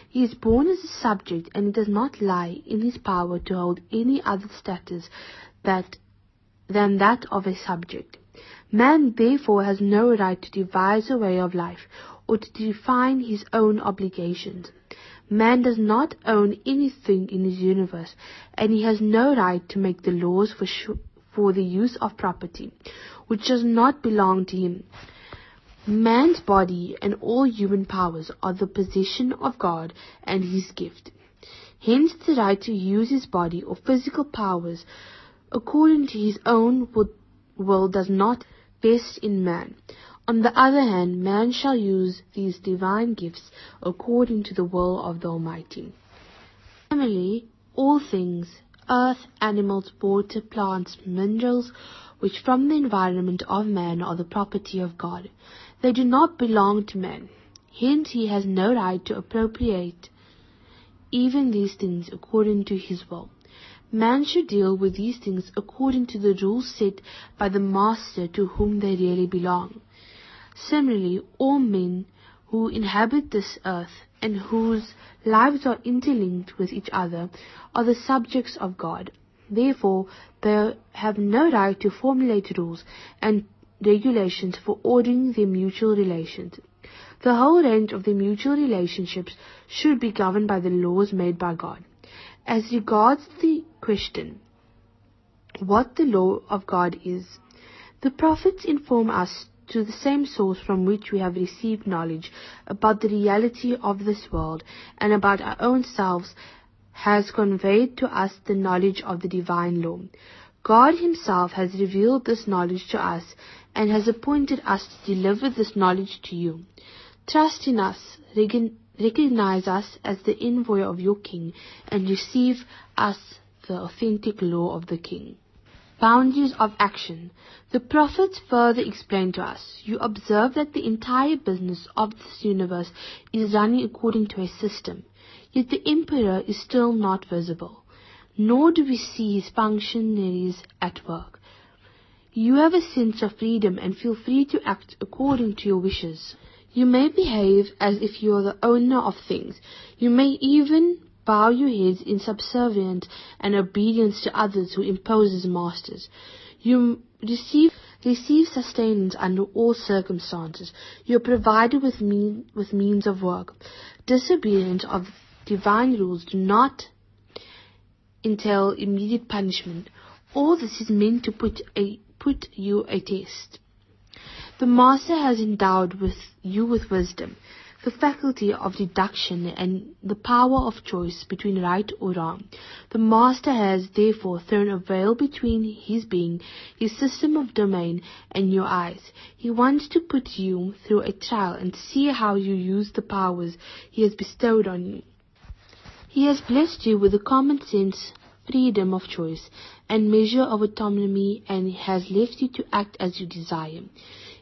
He is born as a subject and it does not lie in his power to hold any other status that, than that of a subject. Man therefore has no right to devise a way of life or to define his own obligations. Man does not own anything in his universe, and he has no right to make the laws for, for the use of property, which does not belong to him. Man's body and all human powers are the possession of God and his gift. Hence the right to use his body or physical powers according to his own will does not vest in man. On the other hand, man shall use these divine gifts according to the will of the Almighty. Similarly, all things, earth, animals, water, plants, minerals, which from the environment of man are the property of God. They do not belong to man. Hence he has no right to appropriate even these things according to his will. Man should deal with these things according to the rules set by the master to whom they really belong. Similarly, all men who inhabit this earth and whose lives are interlinked with each other are the subjects of God. Therefore, they have no right to formulate rules and regulations for ordering their mutual relations. The whole range of their mutual relationships should be governed by the laws made by God. As regards the question, what the law of God is, the prophets inform us to the same source from which we have received knowledge about the reality of this world and about our own selves has conveyed to us the knowledge of the divine law. God himself has revealed this knowledge to us and has appointed us to deliver this knowledge to you. Trust in us, recognize us as the envoy of your king, and receive us the authentic law of the king. Boundaries of action. The prophets further explain to us, you observe that the entire business of this universe is running according to a system, yet the emperor is still not visible, nor do we see his functionaries at work. You have a sense of freedom and feel free to act according to your wishes. You may behave as if you are the owner of things. You may even bow your heads in subservience and obedience to others who impose as masters. You receive receive sustenance under all circumstances. You are provided with mean, with means of work. Disobedience of divine rules do not entail immediate punishment. All this is meant to put a put you a test. The Master has endowed with you with wisdom the faculty of deduction and the power of choice between right or wrong. The master has therefore thrown a veil between his being, his system of domain, and your eyes. He wants to put you through a trial and see how you use the powers he has bestowed on you. He has blessed you with a common sense freedom of choice and measure of autonomy and has left you to act as you desire.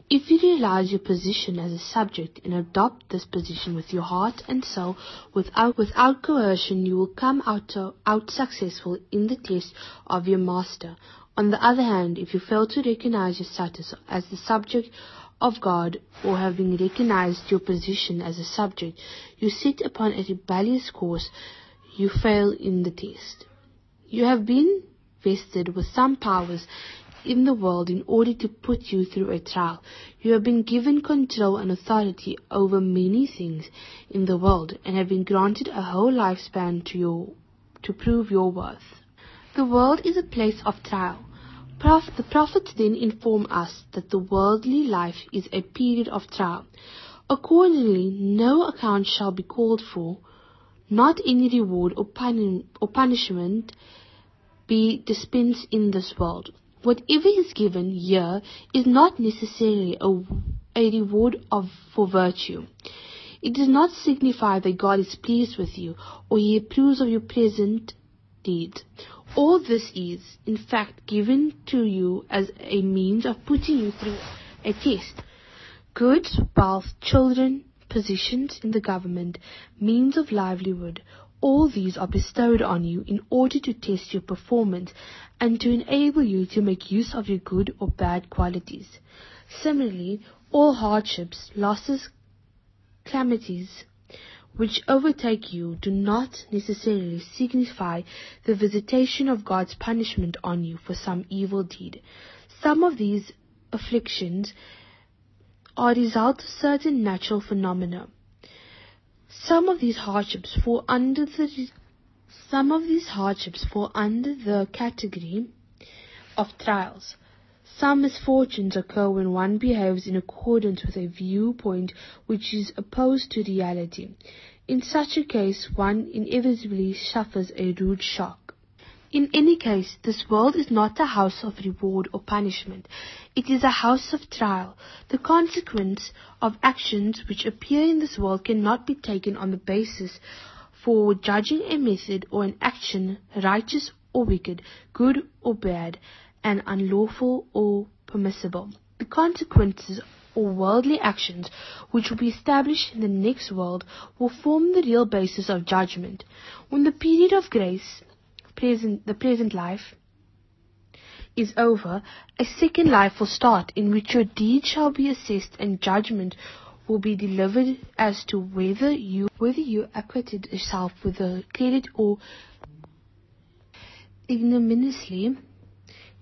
If you realize your position as a subject and adopt this position with your heart and soul without, without coercion, you will come out, out successful in the test of your master. On the other hand, if you fail to recognize your status as the subject of God or having recognized your position as a subject, you sit upon a rebellious course, you fail in the test. You have been vested with some powers in the world in order to put you through a trial. You have been given control and authority over many things in the world and have been granted a whole lifespan to your, to prove your worth. The world is a place of trial. The prophets then inform us that the worldly life is a period of trial. Accordingly, no account shall be called for, not any reward or, puni- or punishment be dispensed in this world. Whatever is given here is not necessarily a, a reward of, for virtue. It does not signify that God is pleased with you or He approves of your present deeds. All this is, in fact, given to you as a means of putting you through a test. Goods, wealth, children, positions in the government, means of livelihood, All these are bestowed on you in order to test your performance and to enable you to make use of your good or bad qualities. Similarly, all hardships, losses, calamities, which overtake you do not necessarily signify the visitation of God's punishment on you for some evil deed. Some of these afflictions are a result of certain natural phenomena. Some of these hardships fall under the some of these hardships fall under the category of trials. Some misfortunes occur when one behaves in accordance with a viewpoint which is opposed to reality. In such a case, one inevitably suffers a rude shock. In any case, this world is not a house of reward or punishment. It is a house of trial. The consequence of actions which appear in this world cannot be taken on the basis for judging a method or an action righteous or wicked, good or bad, and unlawful or permissible. The consequences or worldly actions which will be established in the next world will form the real basis of judgment. When the period of grace, present, the present life, is over, a second life will start in which your deeds shall be assessed and judgment will be delivered as to whether you whether you acquitted yourself with the credit or ignominiously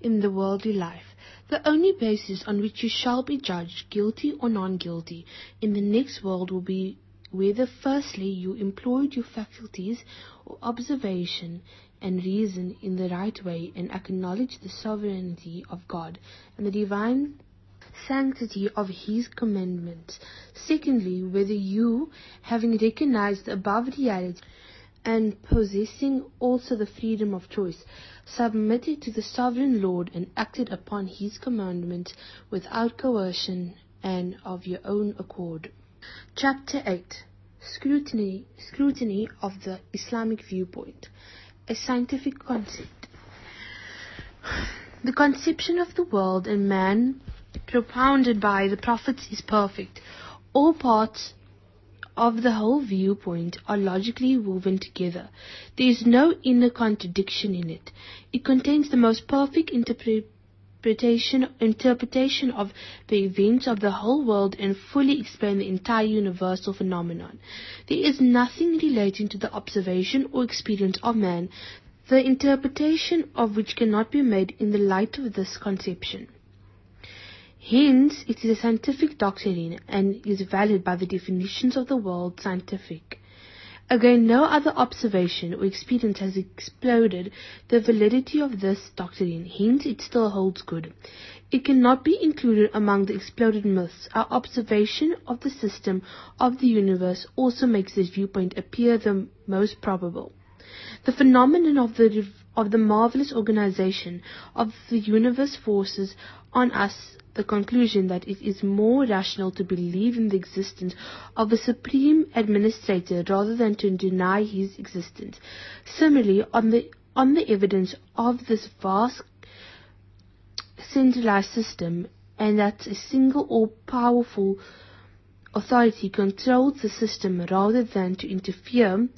in the worldly life. The only basis on which you shall be judged, guilty or non-guilty, in the next world will be whether firstly you employed your faculties or observation and reason in the right way and acknowledged the sovereignty of God and the divine sanctity of His commandments. Secondly, whether you, having recognized the above reality, and possessing also the freedom of choice, submitted to the sovereign Lord and acted upon his commandments without coercion and of your own accord. Chapter 8 Scrutiny, Scrutiny of the Islamic Viewpoint A Scientific Concept The conception of the world and man propounded by the prophets is perfect. All parts of the whole viewpoint are logically woven together. There is no inner contradiction in it. It contains the most perfect interpretation interpretation of the events of the whole world and fully explains the entire universal phenomenon. There is nothing relating to the observation or experience of man, the interpretation of which cannot be made in the light of this conception. Hence, it is a scientific doctrine and is valid by the definitions of the world scientific. Again, no other observation or experience has exploded the validity of this doctrine, hence it still holds good. It cannot be included among the exploded myths. Our observation of the system of the universe also makes this viewpoint appear the most probable. The phenomenon of the of the marvelous organization of the universe forces on us the conclusion that it is more rational to believe in the existence of a supreme administrator rather than to deny his existence. Similarly, on the on the evidence of this vast centralized system and that a single all-powerful authority controls the system rather than to interfere,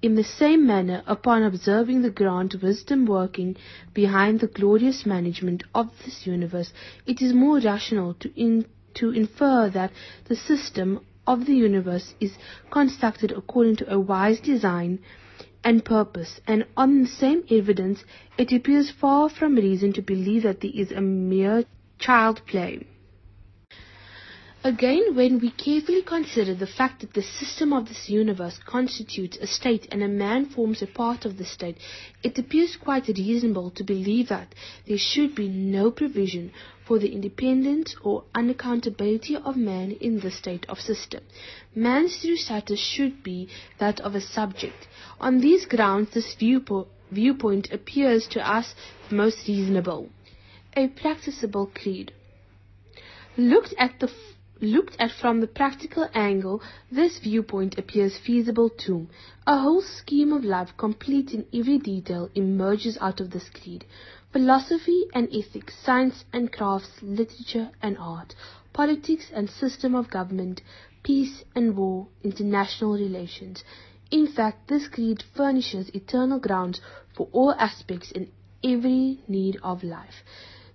in the same manner, upon observing the grand wisdom working behind the glorious management of this universe, it is more rational to, in, to infer that the system of the universe is constructed according to a wise design and purpose, and on the same evidence, it appears far from reason to believe that there is a mere child play. Again, when we carefully consider the fact that the system of this universe constitutes a state and a man forms a part of the state, it appears quite reasonable to believe that there should be no provision for the independence or unaccountability of man in the state of system. Man's true status should be that of a subject. On these grounds, this viewpo- viewpoint appears to us most reasonable. A practicable creed. Looked at the Looked at from the practical angle, this viewpoint appears feasible too. A whole scheme of life, complete in every detail, emerges out of this creed. Philosophy and ethics, science and crafts, literature and art, politics and system of government, peace and war, international relations, In fact, this creed furnishes eternal grounds for all aspects and every need of life.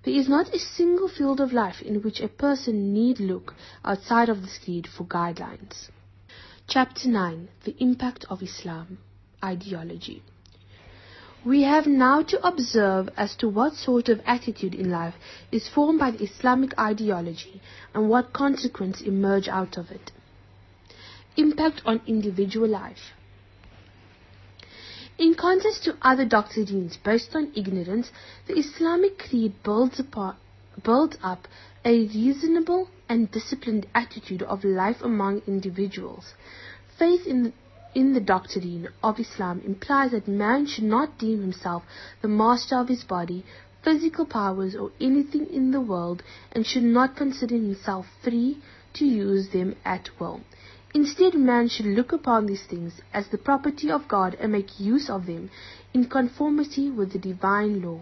There is not a single field of life in which a person need look outside of this creed for guidelines. Chapter 9 The Impact of Islam Ideology we have now to observe as to what sort of attitude in life is formed by the Islamic ideology and what consequences emerge out of it. Impact on individual life. In contrast to other doctrines based on ignorance, the Islamic creed builds, upon, builds up a reasonable and disciplined attitude of life among individuals. Faith in in the doctrine of Islam implies that man should not deem himself the master of his body, physical powers, or anything in the world, and should not consider himself free to use them at will. Instead, man should look upon these things as the property of God and make use of them in conformity with the divine law.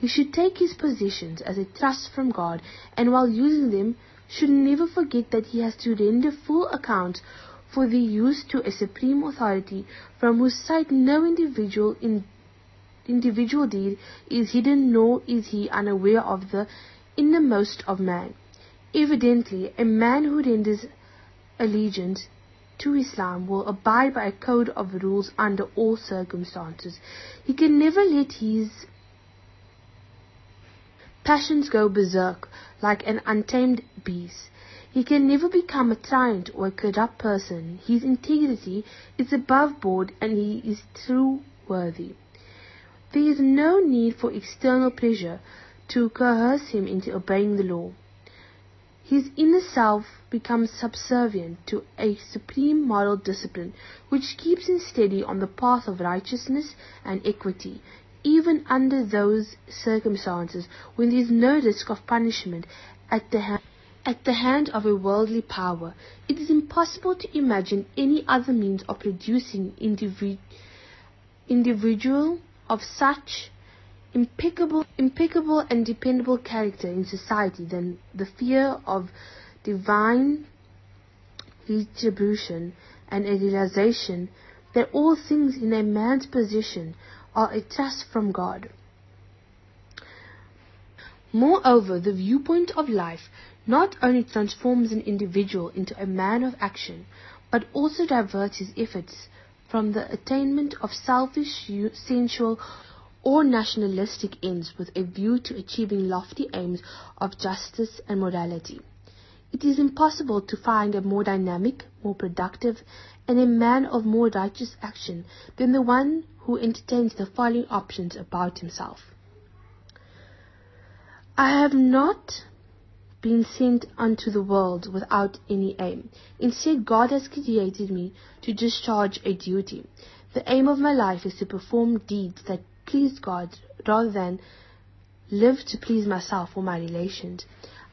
He should take his possessions as a trust from God, and while using them, should never forget that he has to render full account for the use to a supreme authority from whose sight no individual in individual deed is hidden nor is he unaware of the innermost of man. Evidently, a man who renders allegiance to Islam will abide by a code of rules under all circumstances. He can never let his passions go berserk like an untamed beast. He can never become a tyrant or a corrupt person. His integrity is above board and he is true worthy. There is no need for external pressure to coerce him into obeying the law. His inner self becomes subservient to a supreme moral discipline which keeps him steady on the path of righteousness and equity, even under those circumstances when there is no risk of punishment at the hand at the hand of a worldly power, it is impossible to imagine any other means of producing individual individual of such impeccable, impeccable and dependable character in society than the fear of divine retribution and a realization that all things in a man's possession are a trust from God. Moreover, the viewpoint of life not only transforms an individual into a man of action, but also diverts his efforts from the attainment of selfish, sensual, or nationalistic ends with a view to achieving lofty aims of justice and morality. It is impossible to find a more dynamic, more productive, and a man of more righteous action than the one who entertains the following options about himself. I have not been sent unto the world without any aim. Instead, God has created me to discharge a duty. The aim of my life is to perform deeds that please God rather than live to please myself or my relations.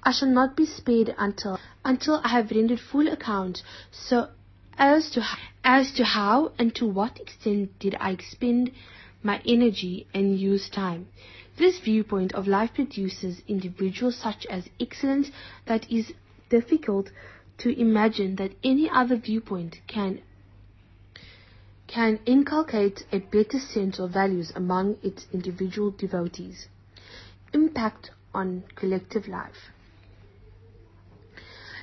I shall not be spared until until I have rendered full account so as to as to how and to what extent did I expend my energy and use time. This viewpoint of life produces individuals such as excellence that is difficult to imagine that any other viewpoint can can inculcate a better sense of values among its individual devotees. Impact on collective life.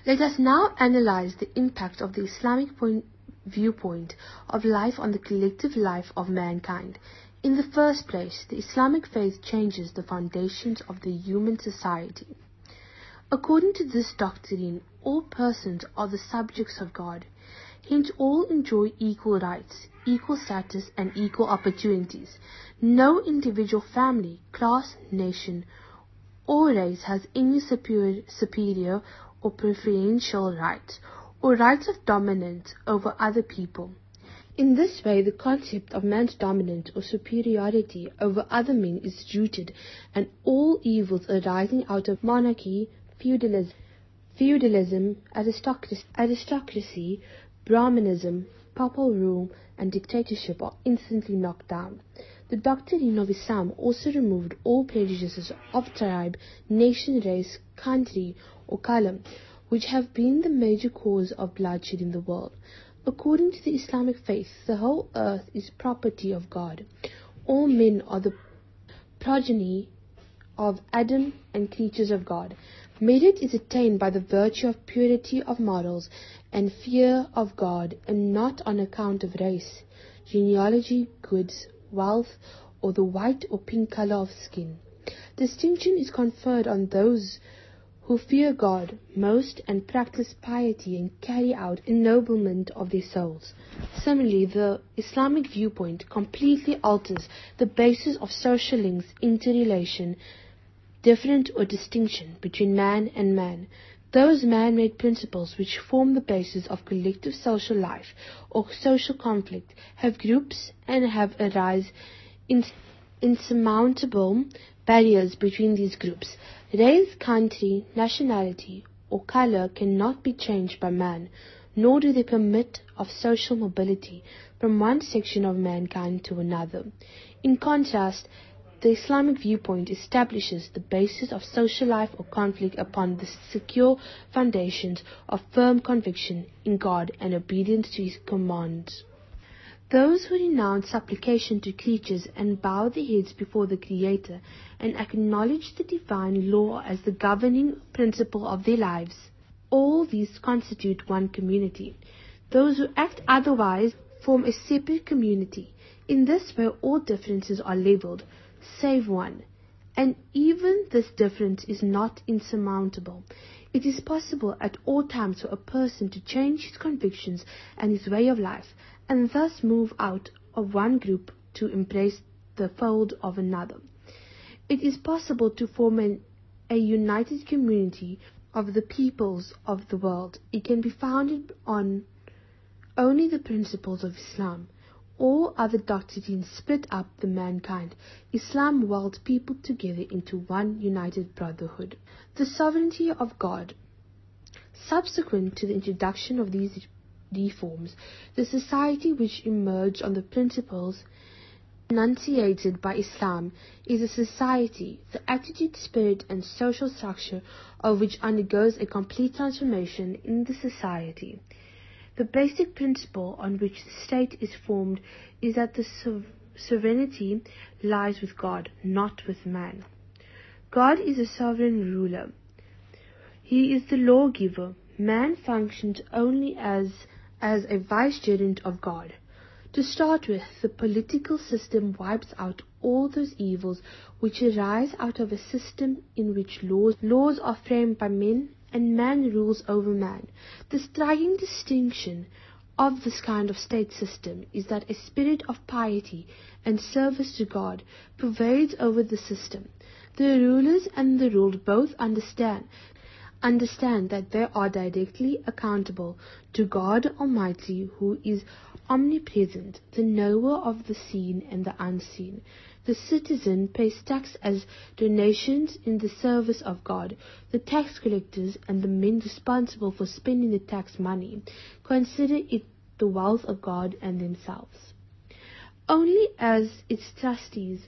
Let us now analyze the impact of the Islamic point, viewpoint of life on the collective life of mankind. In the first place, the Islamic faith changes the foundations of the human society. According to this doctrine, all persons are the subjects of God. Hence all enjoy equal rights, equal status, and equal opportunities. No individual family, class, nation, or race has any superior, superior or preferential rights, or rights of dominance over other people. In this way, the concept of man's dominance or superiority over other men is rooted, and all evils arising out of monarchy, feudalism, feudalism aristocracy, Brahmanism, papal rule, and dictatorship are instantly knocked down. The doctrine of Islam also removed all prejudices of tribe, nation, race, country, or color, which have been the major cause of bloodshed in the world. According to the Islamic faith, the whole earth is property of God. All men are the progeny of Adam and creatures of God. Merit is attained by the virtue of purity of morals and fear of God, and not on account of race, genealogy, goods, wealth, or the white or pink color of skin. Distinction is conferred on those who fear God most and practice piety and carry out ennoblement of their souls. Similarly, the Islamic viewpoint completely alters the basis of social links, interrelation, difference or distinction between man and man. Those man-made principles which form the basis of collective social life or social conflict have groups and have arise in insurmountable barriers between these groups. Race, country, nationality, or color cannot be changed by man, nor do they permit of social mobility from one section of mankind to another. In contrast, the Islamic viewpoint establishes the basis of social life or conflict upon the secure foundations of firm conviction in God and obedience to His commands. Those who renounce supplication to creatures and bow their heads before the Creator and acknowledge the divine law as the governing principle of their lives, all these constitute one community. Those who act otherwise form a separate community. In this way, all differences are leveled, save one. And even this difference is not insurmountable. It is possible at all times for a person to change his convictions and his way of life, and thus move out of one group to embrace the fold of another. It is possible to form an, a united community of the peoples of the world. It can be founded on only the principles of Islam. All other doctrines split up the mankind. Islam weld people together into one united brotherhood. The sovereignty of God. Subsequent to the introduction of these reforms, the society which emerged on the principles enunciated by Islam is a society, the attitude, spirit, and social structure of which undergoes a complete transformation in the society. The basic principle on which the state is formed is that the sovereignty lies with God, not with man. God is a sovereign ruler. He is the lawgiver. Man functions only as as a vicegerent of God. To start with, the political system wipes out all those evils which arise out of a system in which laws, laws are framed by men and man rules over man. The striking distinction of this kind of state system is that a spirit of piety and service to God pervades over the system. The rulers and the ruled both understand understand that they are directly accountable to God Almighty who is omnipresent, the knower of the seen and the unseen. The citizen pays tax as donations in the service of God. The tax collectors and the men responsible for spending the tax money consider it the wealth of God and themselves. Only as its trustees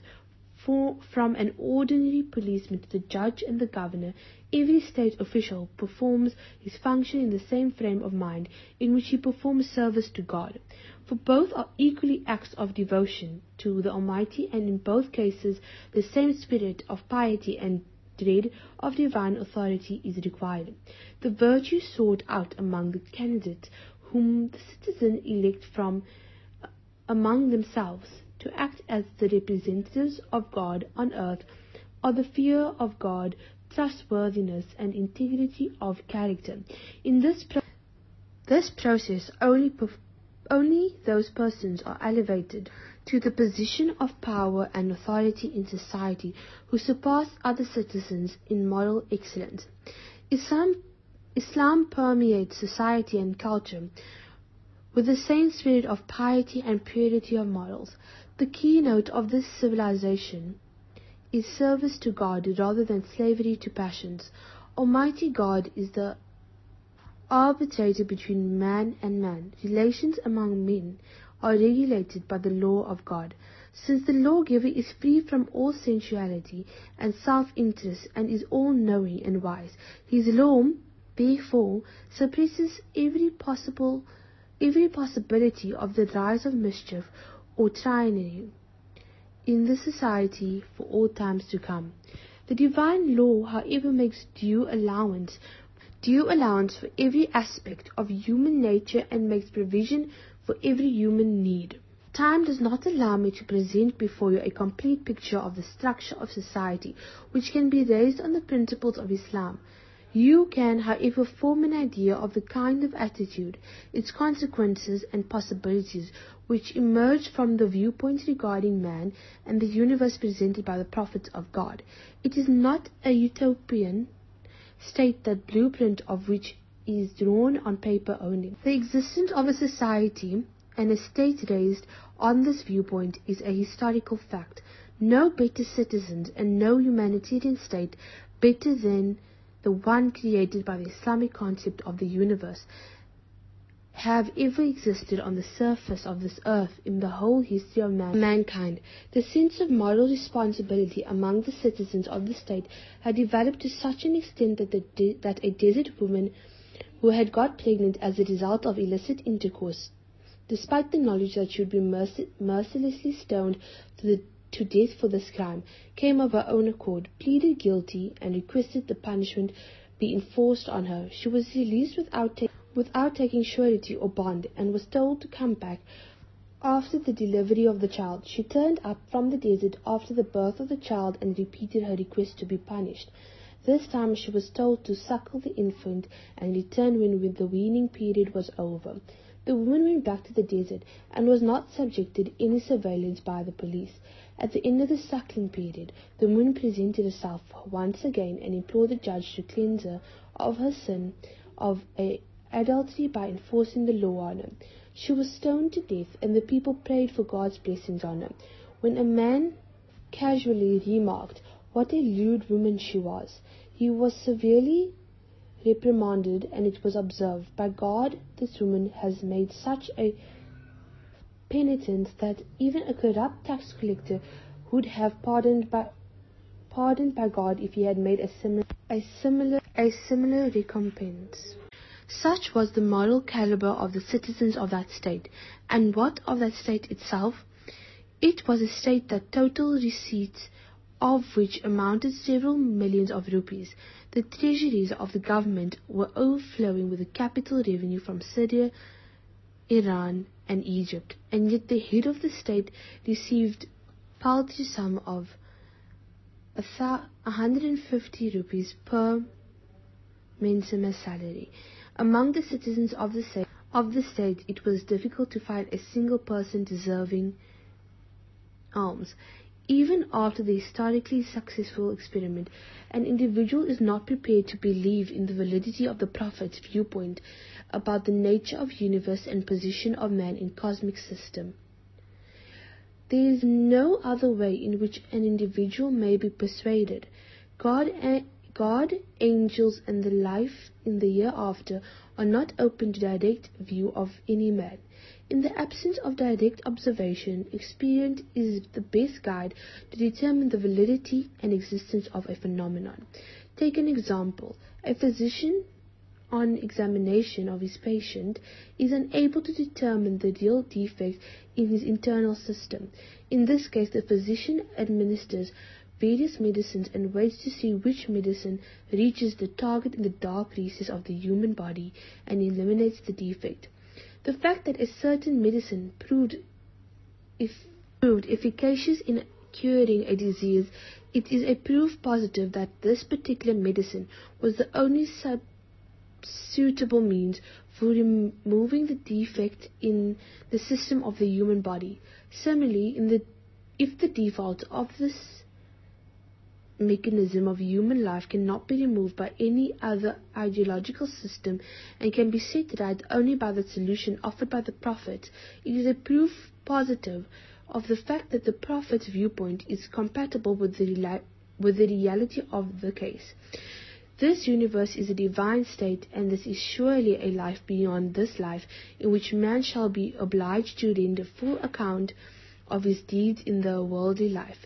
for, from an ordinary policeman to the judge and the governor, every state official performs his function in the same frame of mind in which he performs service to God. For both are equally acts of devotion to the Almighty, and in both cases the same spirit of piety and dread of divine authority is required. The virtue sought out among the candidates whom the citizen elect from uh, among themselves to act as the representatives of God on earth are the fear of God, trustworthiness, and integrity of character. In this, pro- this process, only, perf- only those persons are elevated to the position of power and authority in society who surpass other citizens in moral excellence. Islam, Islam permeates society and culture with the same spirit of piety and purity of morals. The keynote of this civilization is service to God rather than slavery to passions. Almighty God is the arbitrator between man and man. Relations among men are regulated by the law of God. Since the lawgiver is free from all sensuality and self-interest and is all-knowing and wise, his law, therefore, suppresses every possible every possibility of the rise of mischief or tyranny in the society for all times to come. The divine law, however, makes due allowance due allowance for every aspect of human nature and makes provision for every human need. Time does not allow me to present before you a complete picture of the structure of society, which can be raised on the principles of Islam. You can, however, form an idea of the kind of attitude, its consequences and possibilities which emerge from the viewpoints regarding man and the universe presented by the prophets of God. It is not a utopian state that blueprint of which is drawn on paper only. The existence of a society and a state raised on this viewpoint is a historical fact. No better citizens and no humanitarian state better than the one created by the Islamic concept of the universe, have ever existed on the surface of this earth in the whole history of man- mankind. The sense of moral responsibility among the citizens of the state had developed to such an extent that, de- that a desert woman who had got pregnant as a result of illicit intercourse, despite the knowledge that she would be merc- mercilessly stoned to the to death for this crime, came of her own accord, pleaded guilty, and requested the punishment be enforced on her. She was released without, ta- without taking surety or bond, and was told to come back after the delivery of the child. She turned up from the desert after the birth of the child and repeated her request to be punished. This time she was told to suckle the infant and return when with the weaning period was over. The woman went back to the desert and was not subjected any surveillance by the police. At the end of the suckling period, the moon presented herself once again and implored the judge to cleanse her of her sin of adultery by enforcing the law on her. She was stoned to death, and the people prayed for God's blessings on her. When a man casually remarked what a lewd woman she was, he was severely reprimanded, and it was observed, By God, this woman has made such a penitence that even a corrupt tax collector would have pardoned by pardoned by God if he had made a similar a similar a similar recompense. Such was the moral caliber of the citizens of that state, and what of that state itself? It was a state that total receipts of which amounted several millions of rupees. The treasuries of the government were overflowing with the capital revenue from Syria, Iran, and Egypt, and yet the head of the state received paltry sum of 150 rupees per mensumas salary. Among the citizens of the, state, of the state, it was difficult to find a single person deserving alms. Even after the historically successful experiment, an individual is not prepared to believe in the validity of the Prophet's viewpoint about the nature of universe and position of man in cosmic system. There is no other way in which an individual may be persuaded. God, God, angels, and the life in the hereafter are not open to direct view of any man. In the absence of direct observation, experience is the best guide to determine the validity and existence of a phenomenon. Take an example. A physician on examination of his patient is unable to determine the real defect in his internal system. In this case, the physician administers various medicines and waits to see which medicine reaches the target in the dark recesses of the human body and eliminates the defect. The fact that a certain medicine proved, if, proved efficacious in curing a disease, it is a proof positive that this particular medicine was the only sub- suitable means for removing the defect in the system of the human body. Similarly, in the, if the default of this mechanism of human life cannot be removed by any other ideological system and can be set right only by the solution offered by the Prophet, it is a proof positive of the fact that the Prophet's viewpoint is compatible with the, with the reality of the case. This universe is a divine state, and this is surely a life beyond this life, in which man shall be obliged to render full account of his deeds in the worldly life.